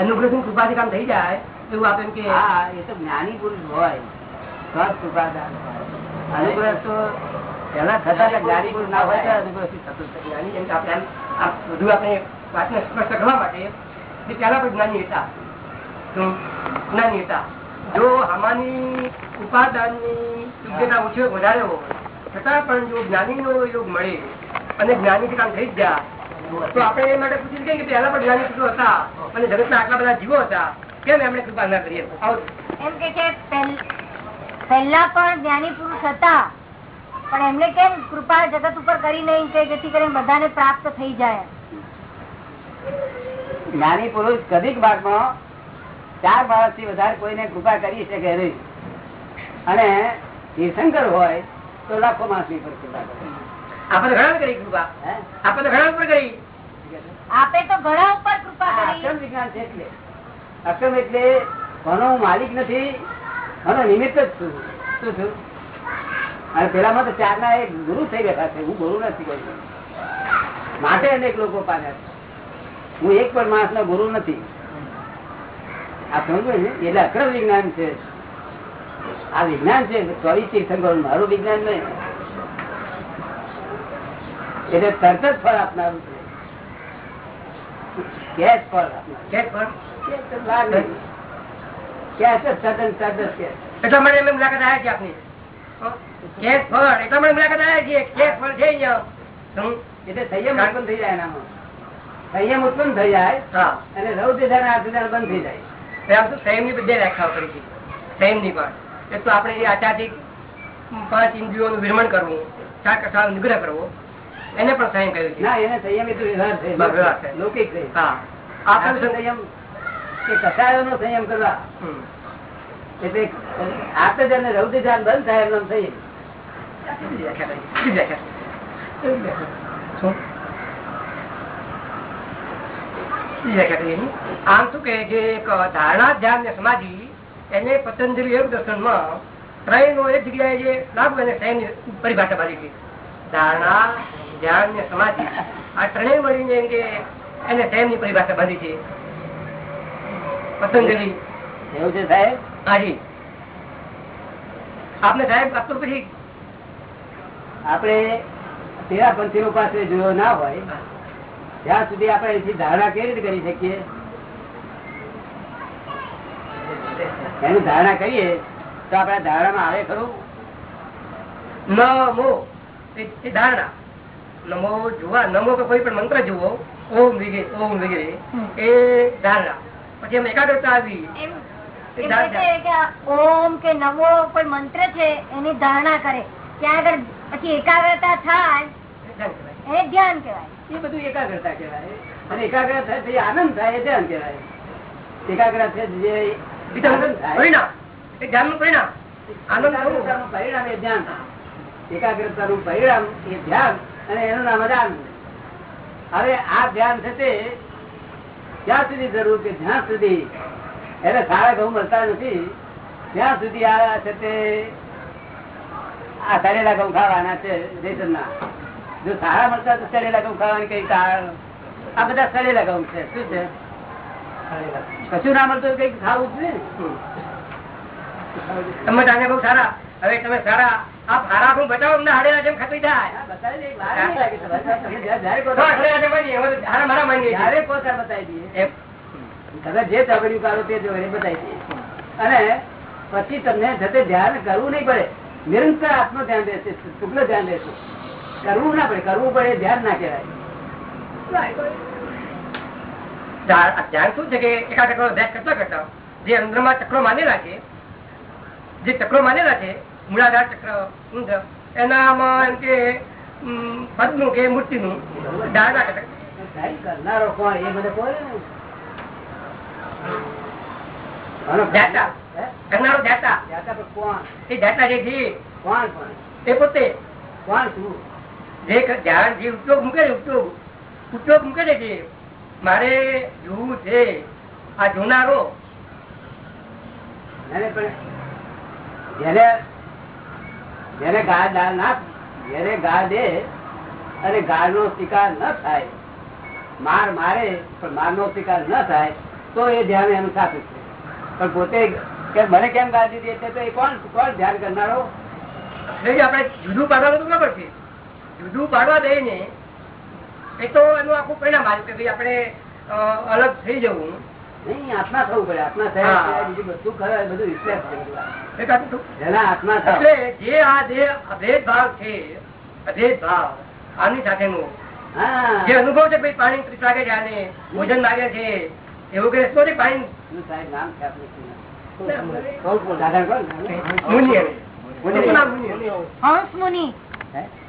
[SPEAKER 5] અનુગ્રહથી કૃપાથી કામ થઈ જાય એવું આપણે કે
[SPEAKER 1] હા એ તો જ્ઞાની પુરુષ હોય. કૃપાદાન અનુગ્રહ તો પેલા થતા જ્ઞાની ના હોય
[SPEAKER 5] બધું આપણે વાતને સ્પષ્ટ કરવા માટે પેલા પણ જ્ઞાની હતા. જ્ઞાની હતા. જો આમાંની ઉપાદાનની યોગ્યતા ઓછી વધારે હોય, છતાં પણ જો જ્ઞાનીનો યોગ મળે અને જ્ઞાની કામ થઈ ગયા, તો આપણે એ માટે પૂછી કે પહેલા પણ જ્ઞાની પુરુષો હતા અને જગતના આટલા બધા જીવો હતા. કેમ એમણે કૃપા ના કરીએ
[SPEAKER 3] એમ કે પહેલા પણ જ્ઞાની પુરુષ હતા. પણ એમને કેમ કૃપા જગત ઉપર કરી નહીં કે જેથી કરીને બધાને પ્રાપ્ત થઈ જાય?
[SPEAKER 1] જ્ઞાની પુરુષ કદીક ભાગમાં ચાર માણસથી વધારે કોઈને કૃપા કરી શકે નહીં. અને તીર્થંકર હોય તો લાખો માણસની પર કૃપા કરે.
[SPEAKER 5] આપણે ઘણા કરી કૃપા. આપણે ઘણા ઉપર કરી.
[SPEAKER 3] આપે તો ઘણા ઉપર કૃપા કરી.
[SPEAKER 1] અક્રમ વિજ્ઞાન છે એટલે. અક્રમ એટલે કોનો માલિક નથી મારો નિમિત્ત જ છું. શું છું? અને પેલામાં તો ચાર ના એક ગુરુ થઈ બેઠા છે હું ગુરુ નથી કોઈ. માટે અનેક લોકો પામ્યા હું એક પણ માણસ નો ગુરુ નથી. આ સમજો ને? એટલે અક્રમ વિજ્ઞાન છે. આ વિજ્ઞાન છે ચોવીસ તીર્થંકર મારું વિજ્ઞાન નહીં. એટલે તરત જ ફળ આપનારું છે. કેશ ફળ કેશ નહીં. કેશ સદન સદ કેશ.
[SPEAKER 5] એટલા માટે એમ લાગે આપની. હં? ફળ એટલા માટે મુલાકાત આવ્યા છીએ કેસ ફળ છે અહીંયા.
[SPEAKER 1] એટલે સંયમ ઉત્પન્ન થઈ જાય એનામાં. સંયમ ઉત્પન્ન થઈ જાય અને રૌદ્ર ધ્યાન બંધ થઈ જાય.
[SPEAKER 5] આમ તો સંયમની બધી વ્યાખ્યાઓ કરી છે. સંયમની પણ. એક તો આપણે જે આચાર્ય પાંચ ઇન્દ્રિયોનું વિરમણ કરવું ચાર કસાવ નિગ્રહ કરવો એને પણ સંયમ કહ્યું છે.
[SPEAKER 1] ના એને સંયમ એ તો વ્યવહાર છે. લૌકિક છે.
[SPEAKER 5] હા.
[SPEAKER 1] આપણે સંયમ કે કસાયો નો સંયમ કરવા. એટલે રૌદ્ર ધ્યાન બંધ થાય.
[SPEAKER 5] આમ શું? કે જે એક ધારણા ધ્યાન ને સમાધિ એને પતંજલિ યોગ દર્શનમાં ત્રણ નો એક જગ્યાએ જે લાભ અને સંયમની પરિભાષા બાંધી છે ધારણા ધ્યાન ને સમાધિ. આ ત્રણેય મળીને એમ કે એને સંયમની પરિભાષા બાંધી છે. પતંજલિ.
[SPEAKER 1] એવું છે સાહેબ?
[SPEAKER 5] હાજી. આપને સાહેબ આપ તો પછી?
[SPEAKER 1] આપણે તેરા પંથીઓ પાસે જોયો ના હોય ત્યાં સુધી આપણે એથી ધારણા કેવી રીતે કરી શકીએ? એની ધારણા કરીએ તો આપણા ધારણામાં આવે ખરું?
[SPEAKER 5] નમો. એ એ ધારણા. નમો જોવા નમો કે કોઈ પણ મંત્ર જુઓ. ઓમ વિગે ઓમ વગેરે એ ધારણા. પછી એમ એકાગ્રતા આવી.
[SPEAKER 3] ઓમ કે નમો કોઈ મંત્ર છે એની ધારણા કરે. ત્યાં આગળ પછી એકાગ્રતા થાય એ ધ્યાન કેવાય
[SPEAKER 1] એ બધું એકાગ્રતા કેવાય અને એકાગ્રતા થાય આનંદ થાય એ ધ્યાન એકાગ્રતા જે થાય.
[SPEAKER 5] પરિણામ. એ ધ્યાનનું પરિણામ. આનંદ
[SPEAKER 1] પરિણામ એ ધ્યાન એકાગ્રતાનું પરિણામ એ ધ્યાન અને એનું નામ આનંદ. હવે આ ધ્યાન થશે તે સુધી જરૂર કે જ્યાં સુધી એને સારા ઘઉં મળતા નથી. ત્યાં સુધી આ છે તે આ સરેલા ઘઉં ખાવાના છે રેશનના જો સારા મળતા તો સરેલા ઘઉં ખાવાની કઈ આ બધા સરેલા ઘઉં છે. શું છે? કશું ના મળતું કંઈક ખાવું છે
[SPEAKER 5] તમે જાણે બહુ સારા. હવે તમે સારા. આ હારા હું બતાવો અમને હાડેલા જેમ ખાતી જાય.
[SPEAKER 1] બતાવી દે.
[SPEAKER 5] મારા
[SPEAKER 1] ત્યારે બતાવી દઈએ. તમે જે ચોગડિયું કાઢો તે જોઈને બતાવી દઈએ અને પછી તમને જતે ધ્યાન કરવું નહીં પડે. નિરંતર આત્મ ધ્યાન રહેશે શુક્લ ધ્યાન રહેશે. કરવું ના પડે કરવું પડે ધ્યાન ના કહેવાય.
[SPEAKER 5] ધ્યાન ધ્યાન શું છે કે એકાગ્ર અભ્યાસ કરતા કરતા જે અંદરમાં ચક્રો માનેલા છે જે ચક્રો માનેલા છે મૂળાધાર ચક્ર ઊંધ, એનામાં એમ કે પદનું કે મૂર્તિનું ધારણા કરતા
[SPEAKER 1] કરનારો કોણ? એ બધે કોણ
[SPEAKER 5] મારે જોવું છે. આ જોનારો.
[SPEAKER 1] ના જેને ગાળ દે અને ગાળ નો શિકાર ન થાય. માર મારે પણ માર નો શિકાર ન થાય. તો એ ધ્યાન એનું સાચું છે. પણ પોતે કે મને કેમ ગાળ દે છે તો એ કોણ કોણ ધ્યાન કરનારો?
[SPEAKER 5] આપણે જુદું પાડવાનું તો ખબર છે જુદું પાડવા દઈએ ને એ તો એનું આખું પરિણામ આવ્યું કે ભાઈ આપણે અલગ થઈ જવું.
[SPEAKER 1] નહીં આત્મા થવું પડે. આત્મા
[SPEAKER 5] હા.
[SPEAKER 1] બીજું બધું ખરા બધું રિફ્લેક્ટ છે બધું આ.
[SPEAKER 5] એ કાચું થયું.
[SPEAKER 1] જેના આત્મા થાવ.
[SPEAKER 5] જે આ જે અભેદ ભાવ છે અભેદ ભાવ આની સાથેનું જે અનુભવ છે ભાઈ પાણી ત્રીસ લાગે છે ભોજન લાગે છે એવું કે પાણી
[SPEAKER 1] શું સાહેબ નામ છે આપનું કોણ કોણ દાદા કોણ
[SPEAKER 5] મુનિ મુનિ. મુનિ
[SPEAKER 3] હંસ મુનિ.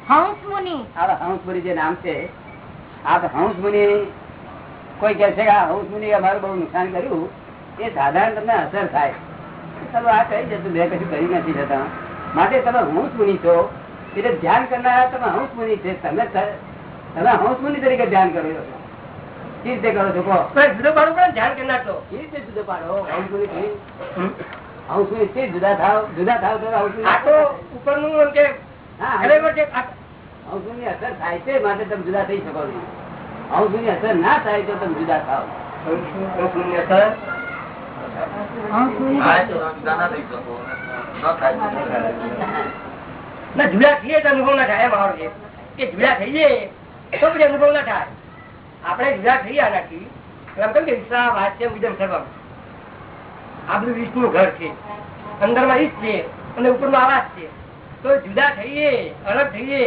[SPEAKER 3] હંસ મુનિ.
[SPEAKER 1] આ હંસ મુનિ જે નામ છે આ હંસ મુનિ કોઈ કહે છે કે આ હંસમુનિ અમારું બહુ નુકસાન કર્યું. એ સાધારણ તમને અસર થાય. ચાલો આ કહી જતું મેં કશું કરી નથી જતા. માટે તમે હંસમુનિ છો એટલે ધ્યાન કરનારા તમે હંસમુનિ છે. તમે તમે તમે હંસમુનિ તરીકે ધ્યાન કરો છો. રીતે કરો છો
[SPEAKER 5] જુદો પાડો પણ ને ધ્યાન કે નાખો
[SPEAKER 1] એ રીતે જુદો પાડો. આવું શું? આવું છે? જુદા થાવ જુદા થાવ તો આવું શું
[SPEAKER 5] આ તો ઉપરનું નું કે
[SPEAKER 1] આવું ની અસર થાય છે માટે તમે જુદા થઈ શકો નહીં આવું ની અસર ના થાય તો તમે જુદા થાવ.
[SPEAKER 5] અંશની અસર? ના જુદા થઈએ તો અનુભવ ના થાય એમ મારો કે જુદા થઈએ તો પછી અનુભવ ના થાય. આપણે જુદા થઈ આનાથી એમ કહ્યું કે વિશ્વા વાચ્ય વિદમ સર્વમ. આ બધું વિષ્ણુ ઘર છે. અંદરમાં ઈશ છે અને ઉપરનો આવાસ છે. તો જુદા થઈએ અલગ થઈએ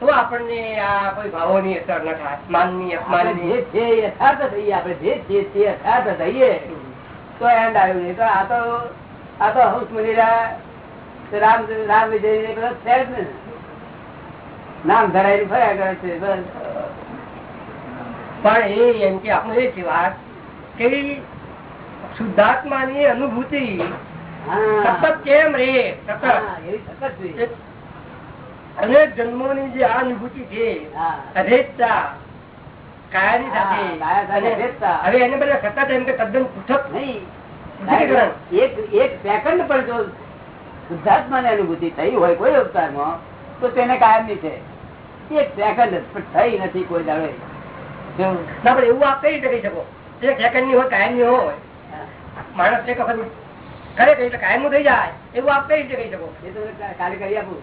[SPEAKER 5] તો આપણને આ કોઈ ભાવોની અસર ન થાય માનની અપમાનની.
[SPEAKER 1] જે છે યથાર્થ થઈએ આપણે જે છે તે યથાર્થ થઈએ તો એન્ડ આવ્યું નહીં. તો આ તો આ તો હંસ મુનિરા રામ રામ વિજય બધા નામ ધરાયેલું ફર્યા કરે છે બસ.
[SPEAKER 5] પણ એ એમ કે આપણે એ છે વાત કે શુદ્ધાત્માની અનુભૂતિ સતત કેમ રે સતત. અનેક જન્મોની જે આ અનુભૂતિ છે
[SPEAKER 1] હા.
[SPEAKER 5] કાયાની
[SPEAKER 1] સાથે.
[SPEAKER 5] સાથે હવે એને બધા સતત એમ કે તદ્દન પૃથક
[SPEAKER 1] નહીં. એક એક સેકન્ડ પણ જો શુદ્ધાત્મા અનુભૂતિ થઈ હોય કોઈ અવતારમાં તો તેને કાયમની છે. એક સેકન્ડ થઈ નથી કોઈ દાડે.
[SPEAKER 5] ના એવું આપ કઈ રીતે કહી શકો? એક સેકન્ડની હોય, કાયમની હોય. માણસ એક વખત કરે એટલે કાયમ થઈ જાય. એવું આપ કઈ રીતે કહી શકો?
[SPEAKER 1] એ તો કાલે કરી આપું.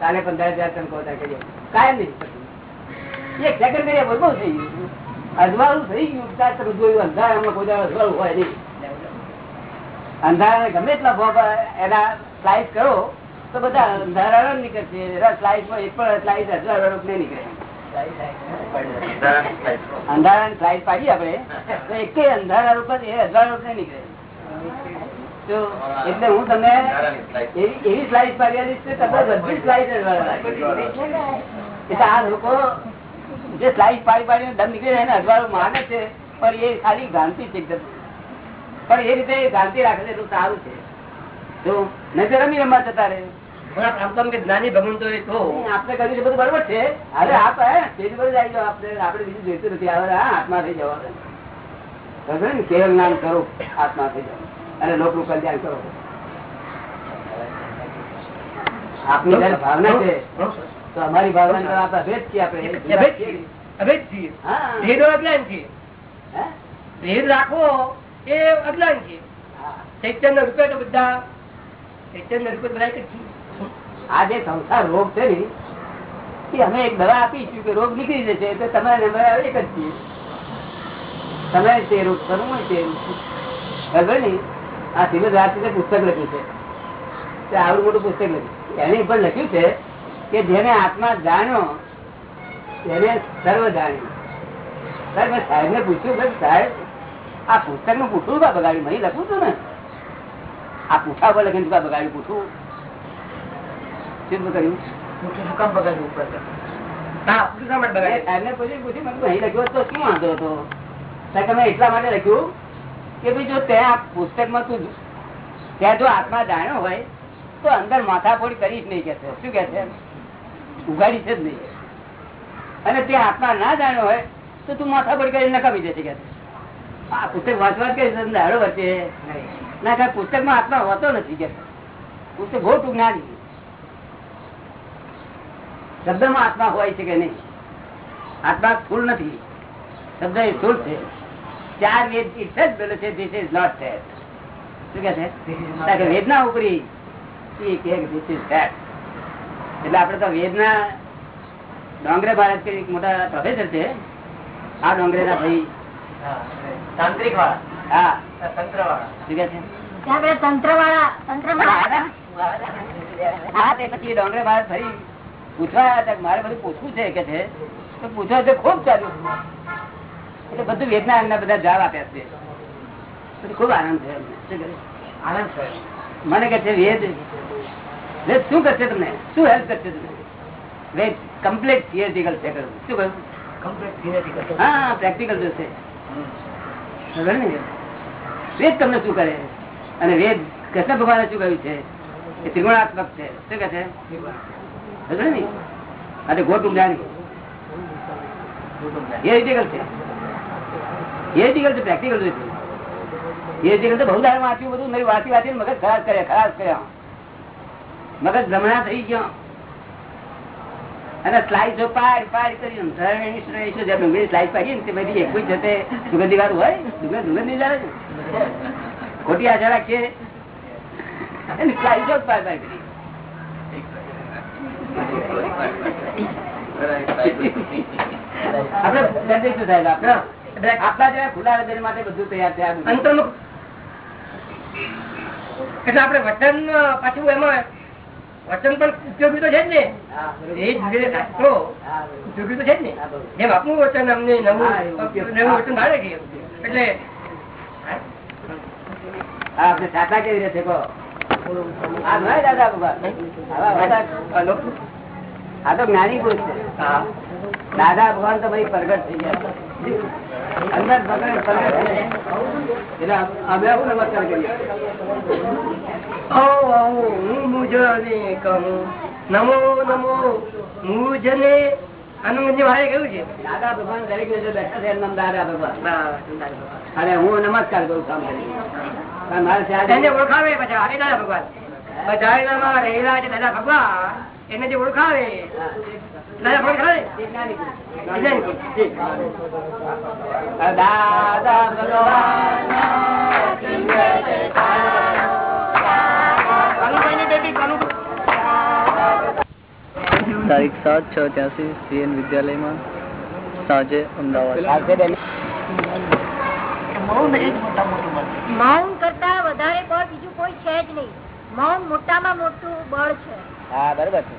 [SPEAKER 1] કાલે પંદર હજાર તમે કોતા કરી કાયમ નહીં એક કરી આપો થઈ ગયું. અજવાળું થઈ ગયું. ત્યાં તમે જોયું, અંધારામાં કોઈ હોય નહીં. અંધારા ગમે એટલા ભોગ એના સ્લાઇસ કરો, તો બધા અંધારા નીકળશે. સ્લાઇસમાં એક પણ સ્લાઇસ નીકળે. અંધારા ની સ્લાઇસ પાડી આપડે એક અંધારા રૂપ એ હજાર રૂપ નીકળે. એટલે હું તમને એવી ફ્લાઇટ પાડી આપીશ કે બધી ફ્લાઇટ એટલે આ લોકો જે ફ્લાઇટ પાડી પાડીને દમ નીકળે એને અજવાળું માને છે, પણ એ ખાલી ગાંધી છે પણ એ રીતે ગાંધી રાખે એટલું સારું છે. જો નહીં રમી રમવા જતા રહે. આપણે કર્યું છે બધું બરોબર છે. અરે આપ આપણે આપણે બીજું જોઈતું નથી. હવે આત્મા થઈ જવા ને? કેવલ નામ કરો આત્મા થઈ જવા અને લોકનું કલ્યાણ કરો. આપની જયારે ભાવના છે તો અમારી ભાવના આપણે ભેદ છીએ આપણે.
[SPEAKER 5] અભેદ છીએ. અભેદ છીએ. ભેદો અજ્ઞાન છે.
[SPEAKER 1] હે?
[SPEAKER 5] ભેદ રાખવો એ અજ્ઞાન છે. ચૈતન્ય રૂપે તો બધા ચૈતન્ય રૂપે બધા છીએ.
[SPEAKER 1] આ જે સંસાર રોગ છે ને, એ અમે એક દવા આપીશું કે રોગ નીકળી જશે તો તમારે નંબર એક જ છીએ. તમે તે રોગ કરવું હોય તે ખબર ને? આ શ્રીમદ રાજચંદ્રે પુસ્તક લખ્યું છે. તે આવડું મોટું પુસ્તક લખ્યું એને પણ લખ્યું છે કે જેને આત્મા જાણ્યો, તેને સર્વ જાણ્યું. સાહેબ મેં સાહેબને પૂછ્યું કે સાહેબ, આ પુસ્તકનું પૂછવું બગાડ્યું? મેં લખું છું ને. આ પૂછા પર લખીને બગાડ્યું? પૂછવું શું કર્યું
[SPEAKER 5] શું કામ બગાડવું પડે? હા, શું કામ માટે બગાડે?
[SPEAKER 1] સાહેબને પૂછ્યું પૂછ્યું મેં અહીં લખ્યું તો શું વાંધો હતો સાહેબ તમે એટલા માટે લખ્યું કે ભાઈ જો ત્યાં પુસ્તકમાં તું ત્યાં જો આત્મા જાણ્યો હોય તો અંદર માથાફોડી કરી જ નહીં કે છે શું કે છે ઉગાડી છે જ નહીં અને તે આત્મા ના જાણ્યો હોય તો તું માથાફોડી કરીને નકામી જશે કે. આ પુસ્તક વાંચવા કઈ દાડો વચ્ચે ના પુસ્તકમાં આત્મા હોતો નથી કે. પુસ્તક બહુ ટૂંક નાની શબ્દમાં આત્મા હોય છે કે નહીં? આત્મા સ્થુલ નથી. શબ્દ એ સ્થુલ છે. ચાર વેદ ઇટ જ બોલે છે ધીસ ઇઝ નોટ ધેટ શું કે છે વેદના ઉપરી એ કે ધીસ ઇઝ ધેટ એટલે આપણે તો વેદના ડોંગરે ભારત કે એક મોટા પ્રોફેસર છે. આ ડોંગરે ના ભાઈ
[SPEAKER 5] તાંત્રિક વાળા
[SPEAKER 1] હા.
[SPEAKER 5] તંત્ર વાળા
[SPEAKER 1] શું કે છે?
[SPEAKER 3] તંત્ર વાળા તંત્ર વાળા
[SPEAKER 1] હા તે પછી ડોંગરે ભારત ફરી પૂછવા મારે બધું પૂછવું છે કે છે તો પૂછવા તો ખૂબ ચાલ્યું. એટલે બધું વેદના એમના બધા જવાબ આપ્યા છે. પછી ખૂબ આનંદ થયો શું?
[SPEAKER 5] આનંદ થયો.
[SPEAKER 1] મને કે છે વેદ વેદ શું કરશે તમને? શું હેલ્પ કરશે તમને? વેદ કમ્પ્લીટ થિયરિટિકલ છે શું કહ્યું?
[SPEAKER 5] Complete theoretical.
[SPEAKER 1] હા પ્રેક્ટિકલ જોશે ને વેદ તમને શું કરે? અને વેદ કૃષ્ણ ભગવાને શું કહ્યું છે? એ ત્રિગુણાત્મક છે. શું કે છે? ખબર ને? આ તો ગોટ ઉમજાણી થિયરિટિકલ છે. થિયરિટિકલ છે પ્રેક્ટિકલ જોઈતું થિયરિટિકલ તો બહુ દાડ વાંચ્યું બધું. મેં વાંચી વાંચીને મગજ ખરાબ કર્યા ખરાબ કર્યા મગજ ભ્રમણા થઈ ગયો. અને સ્લાઇસો પાડ પાડ કરી ડુંગળી સ્લાઇસ પાડી ને તે બધી એક જ જતે સુગંધી વાળું હોય. ડુંગળી નહીં જાણે છે. ખોટી આશા રાખીએ અને સ્લાઇસો જ પાડ પાડ કરી. આપણે જેવા ખુલ્લા હૃદય માટે બધું તૈયાર છે
[SPEAKER 5] અંતર્મુખ એટલે આપણે વચન પાછું એમાં વચન પણ ઉપયોગી તો છે જ ને? એ. ઉપયોગી તો છે જ ને? જેમ આપણું વચન અમને નવું. નવું વચન ભાડે છે. એટલે
[SPEAKER 1] આપણે સાચા કેવી રીતે કહો? આ દાદા
[SPEAKER 5] બાબા
[SPEAKER 1] આ તો જ્ઞાની પુરુષ છે. દાદા ભગવાન તો ભાઈ પ્રગટ થઈ ગયા અંદર પ્રગટ પ્રગટ એટલે અમે આવું નમસ્કાર કરીએ?
[SPEAKER 5] આવો આવો હું મુજને કહું. નમો નમો મુજને. મારે કહ્યું છે?
[SPEAKER 1] દાદા ભગવાન દરેક બેઠા છે દાદા ભગવાન. અને હું નમસ્કાર કરું કામ કરી મારે
[SPEAKER 5] ઓળખાવે પછી દાદા ભગવાન. બધા રહેલા છે દાદા ભગવાન. એને જે ઓળખાવે દાદા
[SPEAKER 6] તારીખ સાત છ ત્યાંસી સીએન વિદ્યાલયમાં સાંજે અમદાવાદ.
[SPEAKER 3] મૌન કરતા વધારે બીજું કોઈ છે જ નહીં. મૌન મોટામાં મોટું બળ છે.
[SPEAKER 1] હા, બરોબર છે.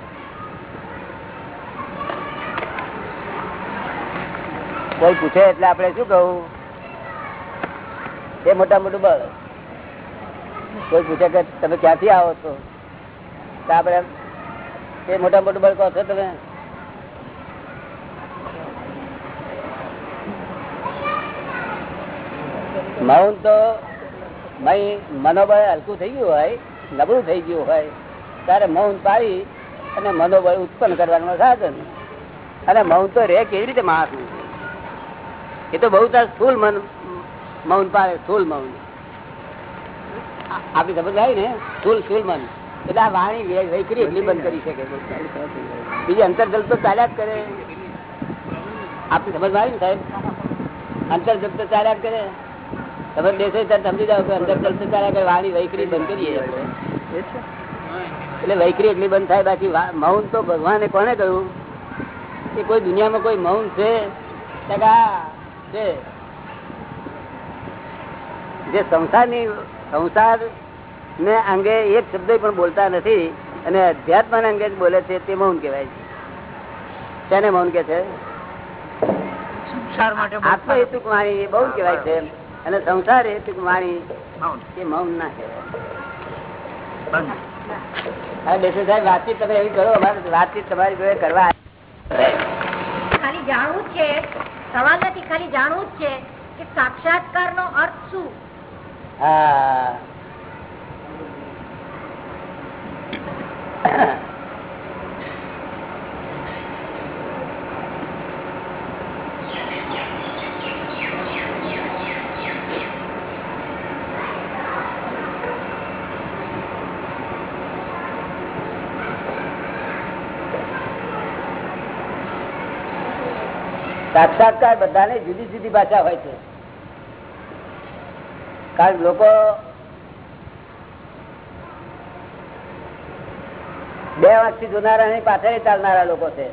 [SPEAKER 1] કોઈ પૂછે એટલે આપણે શું કહું? એ મોટા મોટું બળ. કોઈ પૂછે કે તમે ક્યાંથી આવો છો? તો આપણે એ મોટા મોટું બળ કહો છો તમે? મૌન તો મનોબળ હલકું થઈ ગયું હોય. નબળું થઈ ગયું હોય, ત્યારે મૌન પાડી અને મનોબળ ઉત્પન્ન કરવાનું સાધન. અને મૌન તો રે કેવી રીતે મહાત્મા? એ તો બહુ તાર સ્થુલ મન, મૌન પાડે સ્થુલ મૌન. આ- આપણી સમજ આવી ને? સ્થુલ સ્થુલ મન. એટલે આ વાણી વૈખરી એટલી બંધ કરી શકે. બીજી અંતર્જલ તો ચાલ્યા જ કરે. આપણી સમજ આવી ને સાહેબ? અંતર્જલ તો ચાલ્યા જ કરે. તમે દેશો ત્યારે સમજી જાવ કે અંદર તો ત્યારે વાણી વૈખરી બંધ કરીએ એટલે વૈખરી એટલી બંધ થાય બાકી મૌન તો ભગવાને કોને કહ્યું? કે કોઈ દુનિયામાં કોઈ મૌન છે? જે સંસારની સંસાર ને અંગે એક શબ્દ પણ બોલતા નથી અને અધ્યાત્મ અંગે જ બોલે છે તે મૌન કહેવાય છે. તેને મૌન કે છે?
[SPEAKER 4] સંસાર માટે
[SPEAKER 1] આત્મ હેતુક વાણી એ બહુ કહેવાય છે. અને સંસાર હેતુક વાણી એ મૌન ના કહેવાય. બેસુ સાહેબ વાતચીત તમે એવી કરો અમારે વાતચીત તમારી જોડે કરવા
[SPEAKER 3] ખાલી જાણવું જ છે સવાલ નથી ખાલી જાણવું જ છે કે સાક્ષાત્કાર નો અર્થ શું?
[SPEAKER 1] હા. સાક્ષાત્કાર બધાને જુદી જુદી ભાષા હોય છે. કારણ લોકો બે આંખથી જોનારા એની પાછળ ચાલનારા લોકો છે.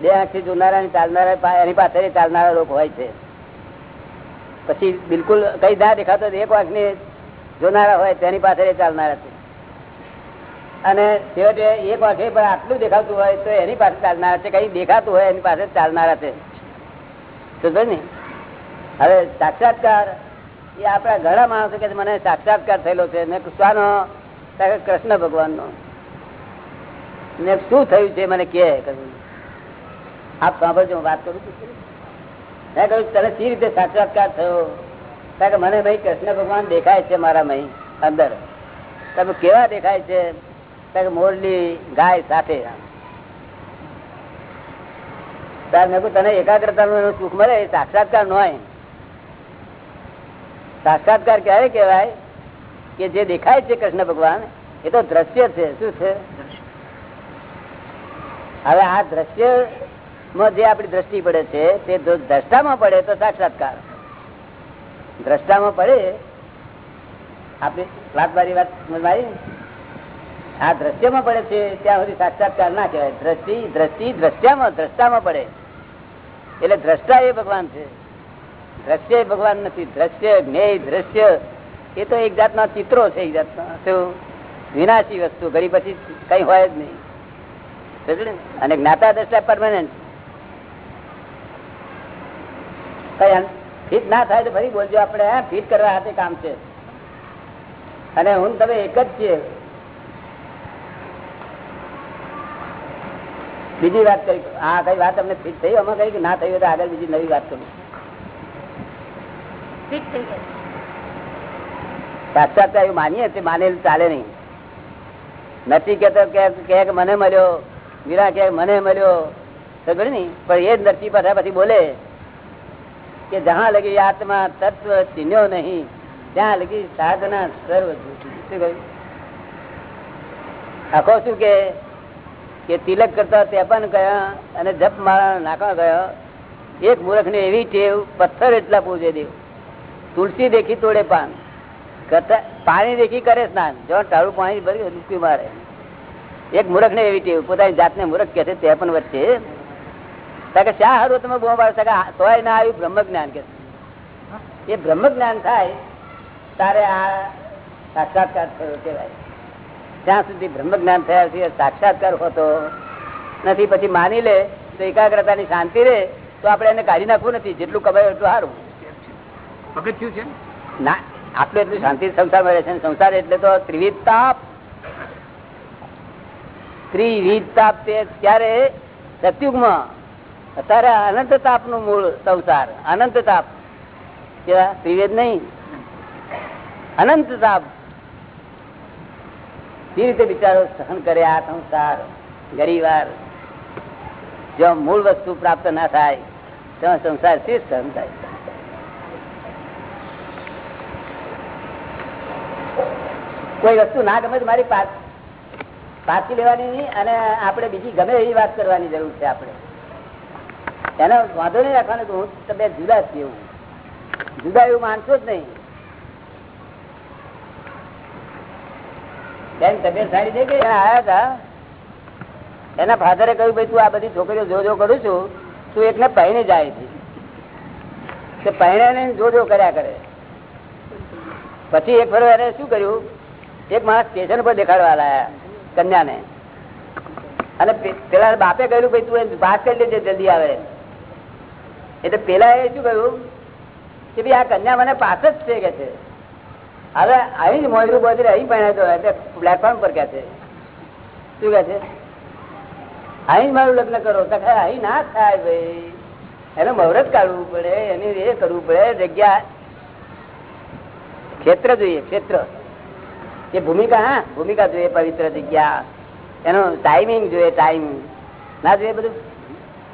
[SPEAKER 1] બે આંખથી જોનારા ની ચાલનારા એની પાછળ ચાલનારા લોકો હોય છે. પછી બિલકુલ કઈ ના દેખાતો એક વાંખ જોનારા હોય તેની પાછળ ચાલનારા છે. અને છેવટે એક વાગે પણ આટલું દેખાતું હોય તો એની પાસે ચાલનારા છે, કઈ દેખાતું હોય એની પાસે ચાલનારા છે. ને? હવે સાક્ષાત્કાર એ આપણા ઘણા માણસો કે મને સાક્ષાત્કાર થયેલો છે. મેં શાનો કૃષ્ણ ભગવાનનો. ને શું થયું છે, મને કે. આપ સાંભળજો, હું વાત કરું છું. મેં કહ્યું, તને સી રીતે સાક્ષાત્કાર થયો? કારણ કે મને ભાઈ કૃષ્ણ ભગવાન દેખાય છે મારા મહી, અંદર. તમે કેવા દેખાય છે? મોરલી ગાય સાથે. તને એકાગ્રતા નું સુખ મળે સાક્ષાત્કાર ન સાક્ષાત્કાર ક્યારે કેવાય કે જે દેખાય છે કૃષ્ણ ભગવાન, એ તો દ્રશ્ય છે. શું છે? હવે આ દ્રશ્યમાં જે આપણી દ્રષ્ટિ પડે છે, તે દ્રષ્ટામાં પડે તો સાક્ષાત્કાર. દ્રષ્ટામાં પડે, આપણી વાત મારી વાત ને? આ દ્રશ્યમાં પડે છે, ત્યાં સુધી સાક્ષાત્કાર ના કહેવાય. દ્રષ્ટિ દ્રષ્ટિ દ્રષ્ટામાં દ્રષ્ટામાં પડે. એટલે દ્રષ્ટા એ ભગવાન છે. દ્રશ્ય એ ભગવાન નથી. દ્રશ્ય, જ્ઞેય, દ્રશ્ય, એ તો એક જાતના ચિત્રો છે, એક જાતના શું વિનાશી વસ્તુ. ઘડી પછી કઈ હોય જ નહીં. અને જ્ઞાતા દ્રષ્ટા પરમાનન્ટ કઈ ફિટ ના થાય તો ફરી બોલજો, આપણે ફિટ કરવા હાથે કામ છે. અને હું તમે એક જ છીએ. બીજી વાત કરી હા કઈ વાત અમને ફિટ થઈ? અમે કઈ કે ના થઈ હોય તો આગળ બીજી નવી વાત કરું. સાક્ષાત્કાર એવું માનીએ તે માનેલું ચાલે નહીં. નથી કેતો કે મને મળ્યો મીરા કે મને મળ્યો ખબર ને પણ એ જ નથી પાછા પછી બોલે કે જહાં લગી આત્મા તત્વ ચિહ્ન્યો નહીં ત્યાં લગી સાધના સર્વ શું કહ્યું? આખો શું કે કે તિલક કરતા તેપન ગયા અને જપ મારા નાખવા ગયા એક મૂર્ખ ને એવી ટેવ પથ્થર એટલા પૂજે દેવ. તુલસી દેખી તોડે પાન. પાણી દેખી કરે સ્નાન. જો ટાળું પાણી ભર્યું ડૂબકી મારે. એક મૂર્ખ ને એવી ટેવ. પોતાની જાતને મૂર્ખ કે છે તે પણ વચ્ચે. કે શા હારું તમે બહુ પાડો કે તોય ના આવ્યું બ્રહ્મ જ્ઞાન કે એ બ્રહ્મ જ્ઞાન થાય, તારે આ સાક્ષાત્કાર થયો કહેવાય. ત્યાં સુધી બ્રહ્મ જ્ઞાન થયા છે સાક્ષાત્કાર હોતો નથી પછી માની લે તો એકાગ્રતાની શાંતિ રહે તો આપણે એને કાઢી નાખવું નથી જેટલું કમાય એટલું સારું.
[SPEAKER 5] પગથિયું છે?
[SPEAKER 1] ના આટલું એટલું શાંતિ સંસાર મળે છે સંસાર એટલે તો ત્રિવિધ તાપ ત્રિવિધ તાપ તે ક્યારે? સતયુગમાં. અત્યારે અનંત તાપનું મૂળ સંસાર અનંત તાપ કેવા ત્રિવેદ નહીં. અનંત તાપ જે રીતે બિચારો સહન કરે આ સંસાર ગરીવાર જો મૂળ વસ્તુ પ્રાપ્ત ના થાય, તો સંસાર શી સહન થાય? કોઈ વસ્તુ ના ગમે તો મારી પાછી લેવાની નહીં, અને આપણે બીજી ગમે એવી વાત કરવાની જરૂર છે આપણે. એનો વાંધો નહીં રાખવાનો કે હું તમે જુદા છીએ એવું જુદા એવું માનશો જ નહીં. એના ફાધરે કહ્યું, ભાઈ, તું આ બધી છોકરીઓ જો જો કરું છું. તું એકને પહેણે જાય છે. તે પહેણે જો જો કર્યા કરે. પછી એક ફરો એને શું કર્યું? એક માણસ સ્ટેશન પર દેખાડવા લાયા, કન્યાને. અને પેલા બાપે કહ્યું, ભાઈ, તું વાત કરી લેજે, જલ્દી આવે. એટલે પેલા એ શું કહ્યું? કે, ભાઈ, આ કન્યા મને પાસ જ છે કે છે. હવે અહીં જ મોજરું બધું અહીં પહેણાય તો એટલે પ્લેટફોર્મ પર કે છે. શું કે છે? અહીં જ મારું લગ્ન કરો. તો અહીં ના થાય ભાઈ. એનું મુહૂર્ત કાઢવું પડે, એની એ કરવું પડે. જગ્યા, ક્ષેત્ર જોઈએ, ક્ષેત્ર. એ ભૂમિકા, હા, ભૂમિકા જોઈએ, પવિત્ર જગ્યા. એનો ટાઈમિંગ જોઈએ ટાઈમ ના જોઈએ બધું?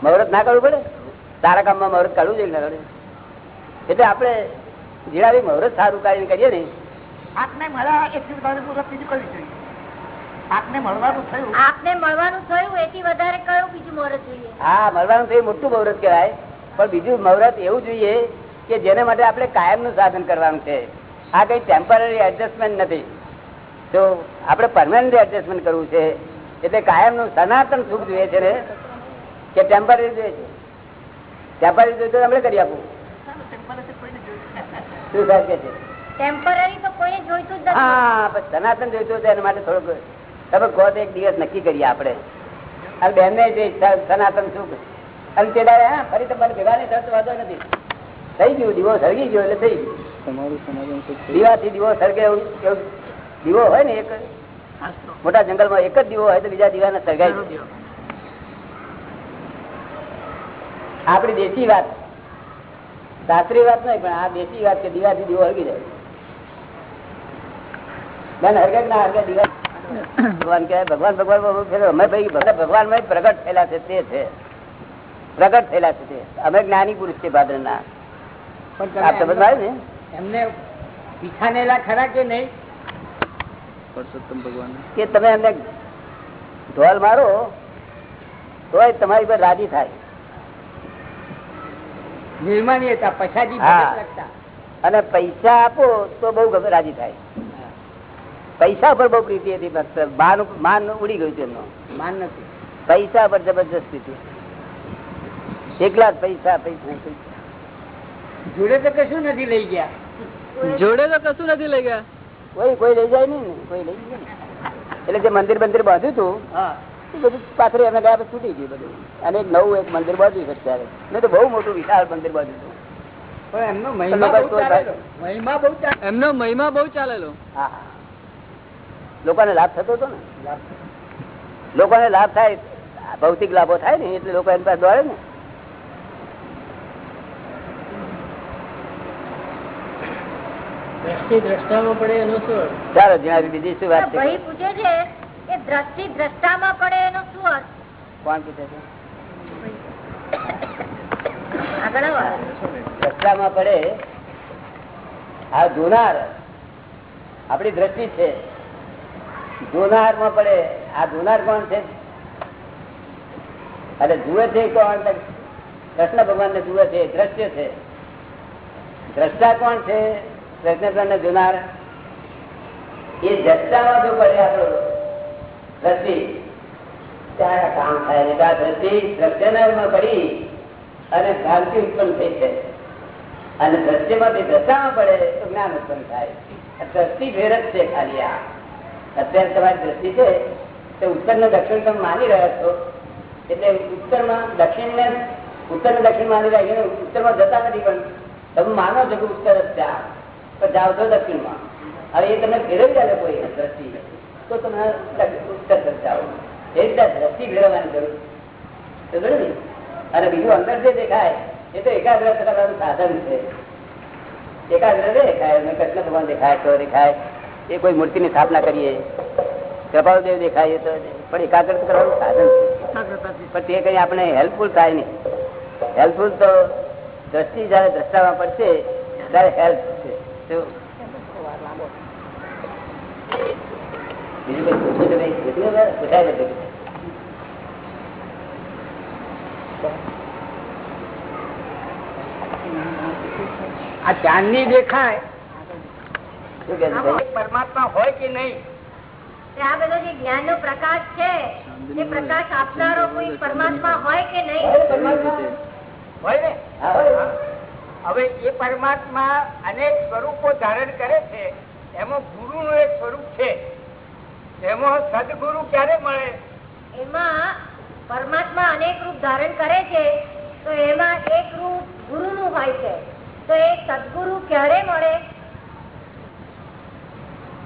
[SPEAKER 1] મુહૂર્ત ના કરવું પડે? તારા કામમાં મુહૂર્ત કાઢવું જોઈએ ના કાઢવું એટલે આપણે જીડાવી મુહૂર્ત સારું કાઢીને કરીએ ને
[SPEAKER 7] આપને મળ્યા એટલી વધારે મુહૂર્ત બીજું કરવી જોઈએ. આપને મળવાનું થયું.
[SPEAKER 3] આપને મળવાનું થયું એથી વધારે કયું બીજું મુહૂર્ત જોઈએ?
[SPEAKER 1] હા મળવાનું તો મોટું મુહૂર્ત કહેવાય. પણ બીજું મુહૂર્ત એવું જોઈએ કે જેને માટે આપણે કાયમનું સાધન કરવાનું છે. આ કઈ ટેમ્પરરી એડજસ્ટમેન્ટ નથી. તો આપણે પરમાનન્ટ એડજસ્ટમેન્ટ કરવું છે. એટલે કાયમનું સનાતન સુખ જોઈએ છે ને? કે ટેમ્પરરી જોઈએ છે? ટેમ્પરરી જોઈએ તો આપણે કરી આપવું શું સાહેબ કે છે?
[SPEAKER 3] ટેમ્પરરી તો કોઈને જોઈતું
[SPEAKER 1] હા પણ સનાતન જોઈતું હતું એના માટે થોડુંક તમે કહો એક દિવસ નક્કી કરીએ આપણે. અને બેન ને સનાતન સુખ. અને તે દાડે હા ફરી તમારે ભેગા નહીં થતો વાંધો નથી. થઈ ગયું દીવો સળગી ગયો એટલે થઈ ગયું. દીવાથી દીવો સળગે એવું દીવો હોય ને એક? મોટા જંગલમાં એક જ દીવો હોય તો બીજા દીવાને સળગાઈ દે. આપણી દેશી વાત. શાસ્ત્રીય વાત નહીં પણ આ દેશી વાત કે દીવાથી દીવો સળગી જાય. કે ભગવાન ભગવાન ભગવાન અમે ભાઈ ભગવાનમાં પ્રગટ થયેલા છે તે છે. પ્રગટ થયેલા છે તે. અમે જ્ઞાની પુરુષ છે આવે ને?
[SPEAKER 5] એમને પીછાનેલા ખરા કે નહીં?
[SPEAKER 6] પરસોત્તમ ભગવાન
[SPEAKER 1] કે તમે એમને ઢોલ મારો તોય તમારી પર રાજી થાય.
[SPEAKER 5] નિર્માની હતા લગતા.
[SPEAKER 1] અને પૈસા આપો તો બહુ ગમે રાજી થાય. પૈસા પર બહુ પ્રીતિ હતી ફક્ત માન માન ઉડી ગયું છે
[SPEAKER 5] માન નથી.
[SPEAKER 1] પૈસા પર જબરજસ્ત પ્રીતિ એકલા જ પૈસા પૈસા.
[SPEAKER 5] જોડે તો કશું નથી લઈ ગયા.
[SPEAKER 6] જોડે તો કશું નથી લઈ ગયા.
[SPEAKER 1] કોઈ કોઈ લઈ જાય નહીં ને કોઈ લઈ જાય એટલે જે મંદિર મંદિર બાંધ્યું હતું
[SPEAKER 5] હા.
[SPEAKER 1] એ બધું પાથરે અમે ગયા પછી છૂટી ગયું બધું. અને એક નવું એક મંદિર બાંધ્યું છે અત્યારે. મેં તો બહુ મોટું વિશાળ મંદિર બાંધ્યું હતું.
[SPEAKER 5] પણ એમનો મહિમા બહુ ચાલેલો. મહિમા બહુ
[SPEAKER 6] એમનો મહિમા બહુ ચાલેલો.
[SPEAKER 1] હા. લોકોને લાભ થતો હતો ને? લોકોને લાભ થાય ભૌતિક લાભો થાય ને એટલે લોકો એની પાસે દોડે ને. ચાલો જીણાવી બીજી શું વાત
[SPEAKER 3] પૂછે છે કે દ્રષ્ટિ દ્રષ્ટામાં પડે એનો શું અર્થ?
[SPEAKER 1] કોણ પૂછે છે?
[SPEAKER 3] આગળ
[SPEAKER 1] પડે આ જોનાર. આપણી દ્રષ્ટિ છે. જોનારમાં પડે. આ જોનાર કોણ છે? અને જુએ છે કોણ? કૃષ્ણ ભગવાન ને જુએ છે દ્રશ્ય છે. દ્રષ્ટા કોણ છે? કૃષ્ણ ને જોનાર. એ દ્રષ્ટામાં જો પડે આપણો દ્રષ્ટિ ત્યાં કામ થાય ને આ દ્રષ્ટિ દ્રશ્યનારમાં પડી અને ભ્રાંતિ ઉત્પન્ન થઈ છે. અને દ્રશ્યમાંથી દ્રષ્ટામાં પડે તો જ્ઞાન ઉત્પન્ન થાય. દ્રષ્ટિ ભેર જ છે ખાલી આ. અત્યારે તમારી દ્રષ્ટિ છે, તે ઉત્તર ને દક્ષિણ તમે માની રહ્યા છો. એટલે ઉત્તરમાં દક્ષિણ ને ઉત્તર ને દક્ષિણ માની રહ્યા છો ઉત્તરમાં જતા નથી, પણ તમે માનો છો કે ઉત્તર જ ત્યાં પણ જાઓ છો દક્ષિણમાં. હવે એ તમને ફેરવી આવે કોઈ દ્રષ્ટિ. તો તમે ઉત્તર તરફ જાઓ. એ રીતે દ્રષ્ટિ ફેરવવાની જરૂર. છે ને? અને બીજું અંદર જે દેખાય, એ તો એકાગ્ર કરવાનું સાધન છે. એકાગ્ર દેખાય, અને કૃષ્ણ ભગવાન દેખાય, તો દેખાય. એ કોઈ મૂર્તિની સ્થાપના કરીએ કૃપાળદેવ દેખાય તો પણ એકાગ્ર કરવાનું સાધન છે પણ તે કઈ આપણે હેલ્પફુલ થાય નહીં હેલ્પફુલ તો દ્રષ્ટિ જયારે દ્રષ્ટામાં પડશે ત્યારે હેલ્પ છે? બીજું કઈ પૂછવું છે? પૂછ્યું.
[SPEAKER 5] આ ચાંદની દેખાય? પરમાત્મા હોય કે નહીં?
[SPEAKER 3] આ બધો જે જ્ઞાન નો પ્રકાશ છે તે પ્રકાશ આપનારો કોઈ પરમાત્મા હોય કે નહીં?
[SPEAKER 5] હોય ને? હવે એ પરમાત્મા અનેક સ્વરૂપો ધારણ કરે છે. એમાં ગુરુ નું એક સ્વરૂપ છે. એમાં સદગુરુ ક્યારે મળે?
[SPEAKER 3] એમાં પરમાત્મા અનેક રૂપ ધારણ કરે છે તો એમાં એક રૂપ ગુરુ નું હોય છે. તો એ સદગુરુ ક્યારે મળે?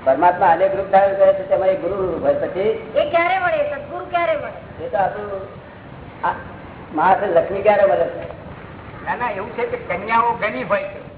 [SPEAKER 1] પરમાત્મા અનેક રૂપ ધારણ કરે છે તેમાં ગુરુ રૂપ હોય પછી
[SPEAKER 3] એ ક્યારે મળે? સદગુરુ ક્યારે મળે?
[SPEAKER 1] એ તો આપણું આ મહારાજ લક્ષ્મી ક્યારે મળે છે?
[SPEAKER 5] ના ના એવું છે કે કન્યાઓ ઘણી હોય છે.